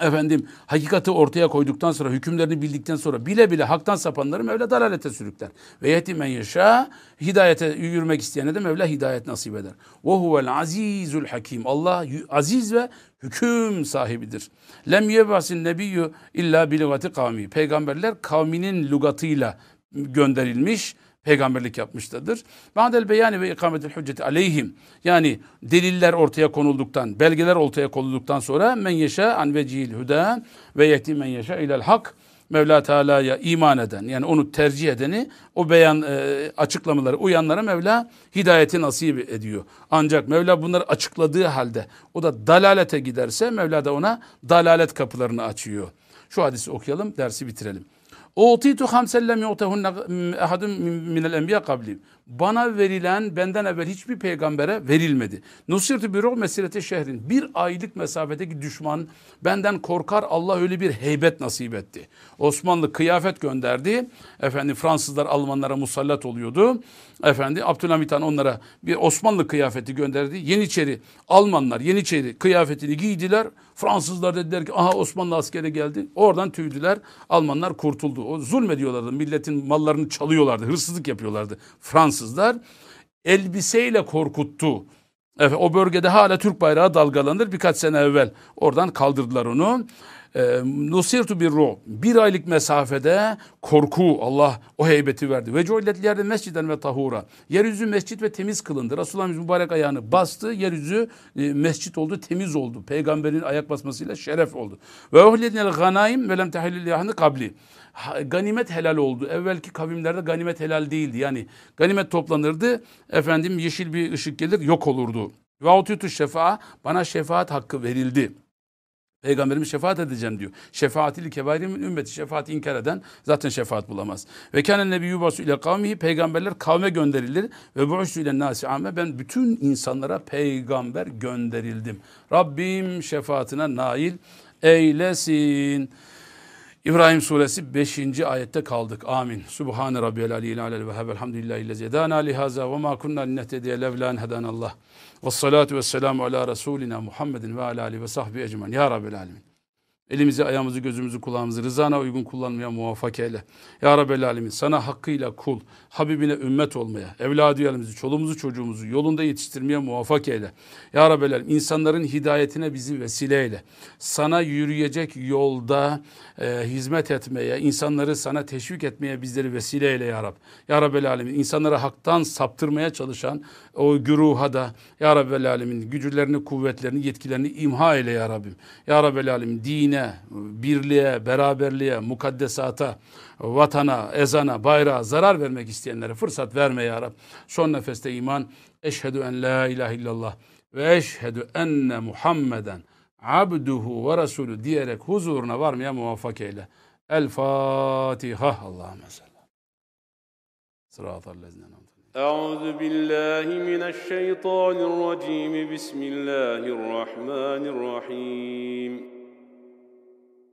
Speaker 1: efendim hakikati ortaya koyduktan sonra hükümlerini bildikten sonra bile bile haktan sapanları Mevla dalalete sürükler. Ve yetimen yaşa hidayete yürümek isteyene de Mevla hidayet nasip eder. Ve huvel azizul hakim. Allah aziz ve hüküm sahibidir. Lem yebasin nebiyyü illa bilugati kavmi. Peygamberler kavminin lugatıyla gönderilmiş peygamberlik yapmıştadır. Ba'del beyani ve ikametil hücceti aleyhim. Yani deliller ortaya konulduktan, belgeler ortaya konulduktan sonra men yeşa an vecihil huda ve yehdi men yeşa ilel hak. Mevla Teala'ya iman eden yani onu tercih edeni o beyan e, açıklamaları uyanlara Mevla hidayeti nasip ediyor. Ancak Mevla bunları açıkladığı halde o da dalalete giderse Mevla da ona dalalet kapılarını açıyor. Şu hadisi okuyalım dersi bitirelim. أوتيت خمسا لم يعطهن أحد من الأنبياء قبلي. Bana verilen benden evvel hiçbir peygambere verilmedi. Nusirtu bir mesirete şehrin. Bir aylık mesafedeki düşman benden korkar Allah öyle bir heybet nasip etti. Osmanlı kıyafet gönderdi. Efendim Fransızlar Almanlara musallat oluyordu. Efendi Abdülhamit Han onlara bir Osmanlı kıyafeti gönderdi. Yeniçeri Almanlar Yeniçeri kıyafetini giydiler. Fransızlar dediler ki aha Osmanlı askeri geldi. Oradan tüydüler. Almanlar kurtuldu. O zulmediyorlardı. Milletin mallarını çalıyorlardı. Hırsızlık yapıyorlardı. Fransızlar elbiseyle korkuttu. Evet, o bölgede hala Türk bayrağı dalgalanır. Birkaç sene evvel oradan kaldırdılar onu. Ee, Nusirtu bir ruh. Bir aylık mesafede korku Allah o heybeti verdi. Ve cuillet yerde mesciden ve tahura. Yeryüzü mescit ve temiz kılındı. Resulullah'ın mübarek ayağını bastı. Yeryüzü e, mescit oldu, temiz oldu. Peygamberin ayak basmasıyla şeref oldu. Ve uhlednel ganaim ve lem tehillil kabli. Ganimet helal oldu. Evvelki kavimlerde ganimet helal değildi. Yani ganimet toplanırdı. Efendim yeşil bir ışık gelir yok olurdu. Ve autütü şefa bana şefaat hakkı verildi. Peygamberimiz şefaat edeceğim diyor. Şefaatil kebairin ümmeti şefaati inkar eden zaten şefaat bulamaz. Ve kâne nebiyyü basu ile kavmihi peygamberler kavme gönderilir ve bu'ustu ile nasi ame ben bütün insanlara peygamber gönderildim. Rabbim şefaatine nail eylesin. İbrahim suresi 5. ayette kaldık. Amin. Subhane rabbiyel aliyyil alel ve hebel hamdülillahi lezi edana lihaza ve ma kunna linehtediye levlan hedanallah. Ve salatu ve selamu ala Resulina Muhammedin ve ala alihi ve sahbihi ecmain. Ya Rabbil alemin. Elimizi, ayağımızı, gözümüzü, kulağımızı rızana uygun kullanmaya muvaffak eyle. Ya Rabbel Alemin sana hakkıyla kul, Habibine ümmet olmaya, evladiyelimizi, çoluğumuzu, çocuğumuzu yolunda yetiştirmeye muvaffak eyle. Ya Rabbel Alemin insanların hidayetine bizi vesile eyle. Sana yürüyecek yolda e, hizmet etmeye, insanları sana teşvik etmeye bizleri vesile eyle Ya Rab. Ya Rabbel Alemin insanları haktan saptırmaya çalışan o güruha da Ya Rabbel Alemin gücülerini, kuvvetlerini, yetkilerini imha eyle Ya Rabbim. Ya Rabbel Alemin dine, birliğe, beraberliğe, mukaddesata, vatana, ezana, bayrağa zarar vermek isteyenlere fırsat verme ya Rab. Son nefeste iman. Eşhedü en la ilahe illallah ve eşhedü enne Muhammeden abduhu ve resulü diyerek huzuruna varmaya muvaffak eyle. El Fatiha. Allahümme salli. Sıratallezine
Speaker 2: أعوذ بالله من الشيطان الرجيم بسم الله الرحمن الرحيم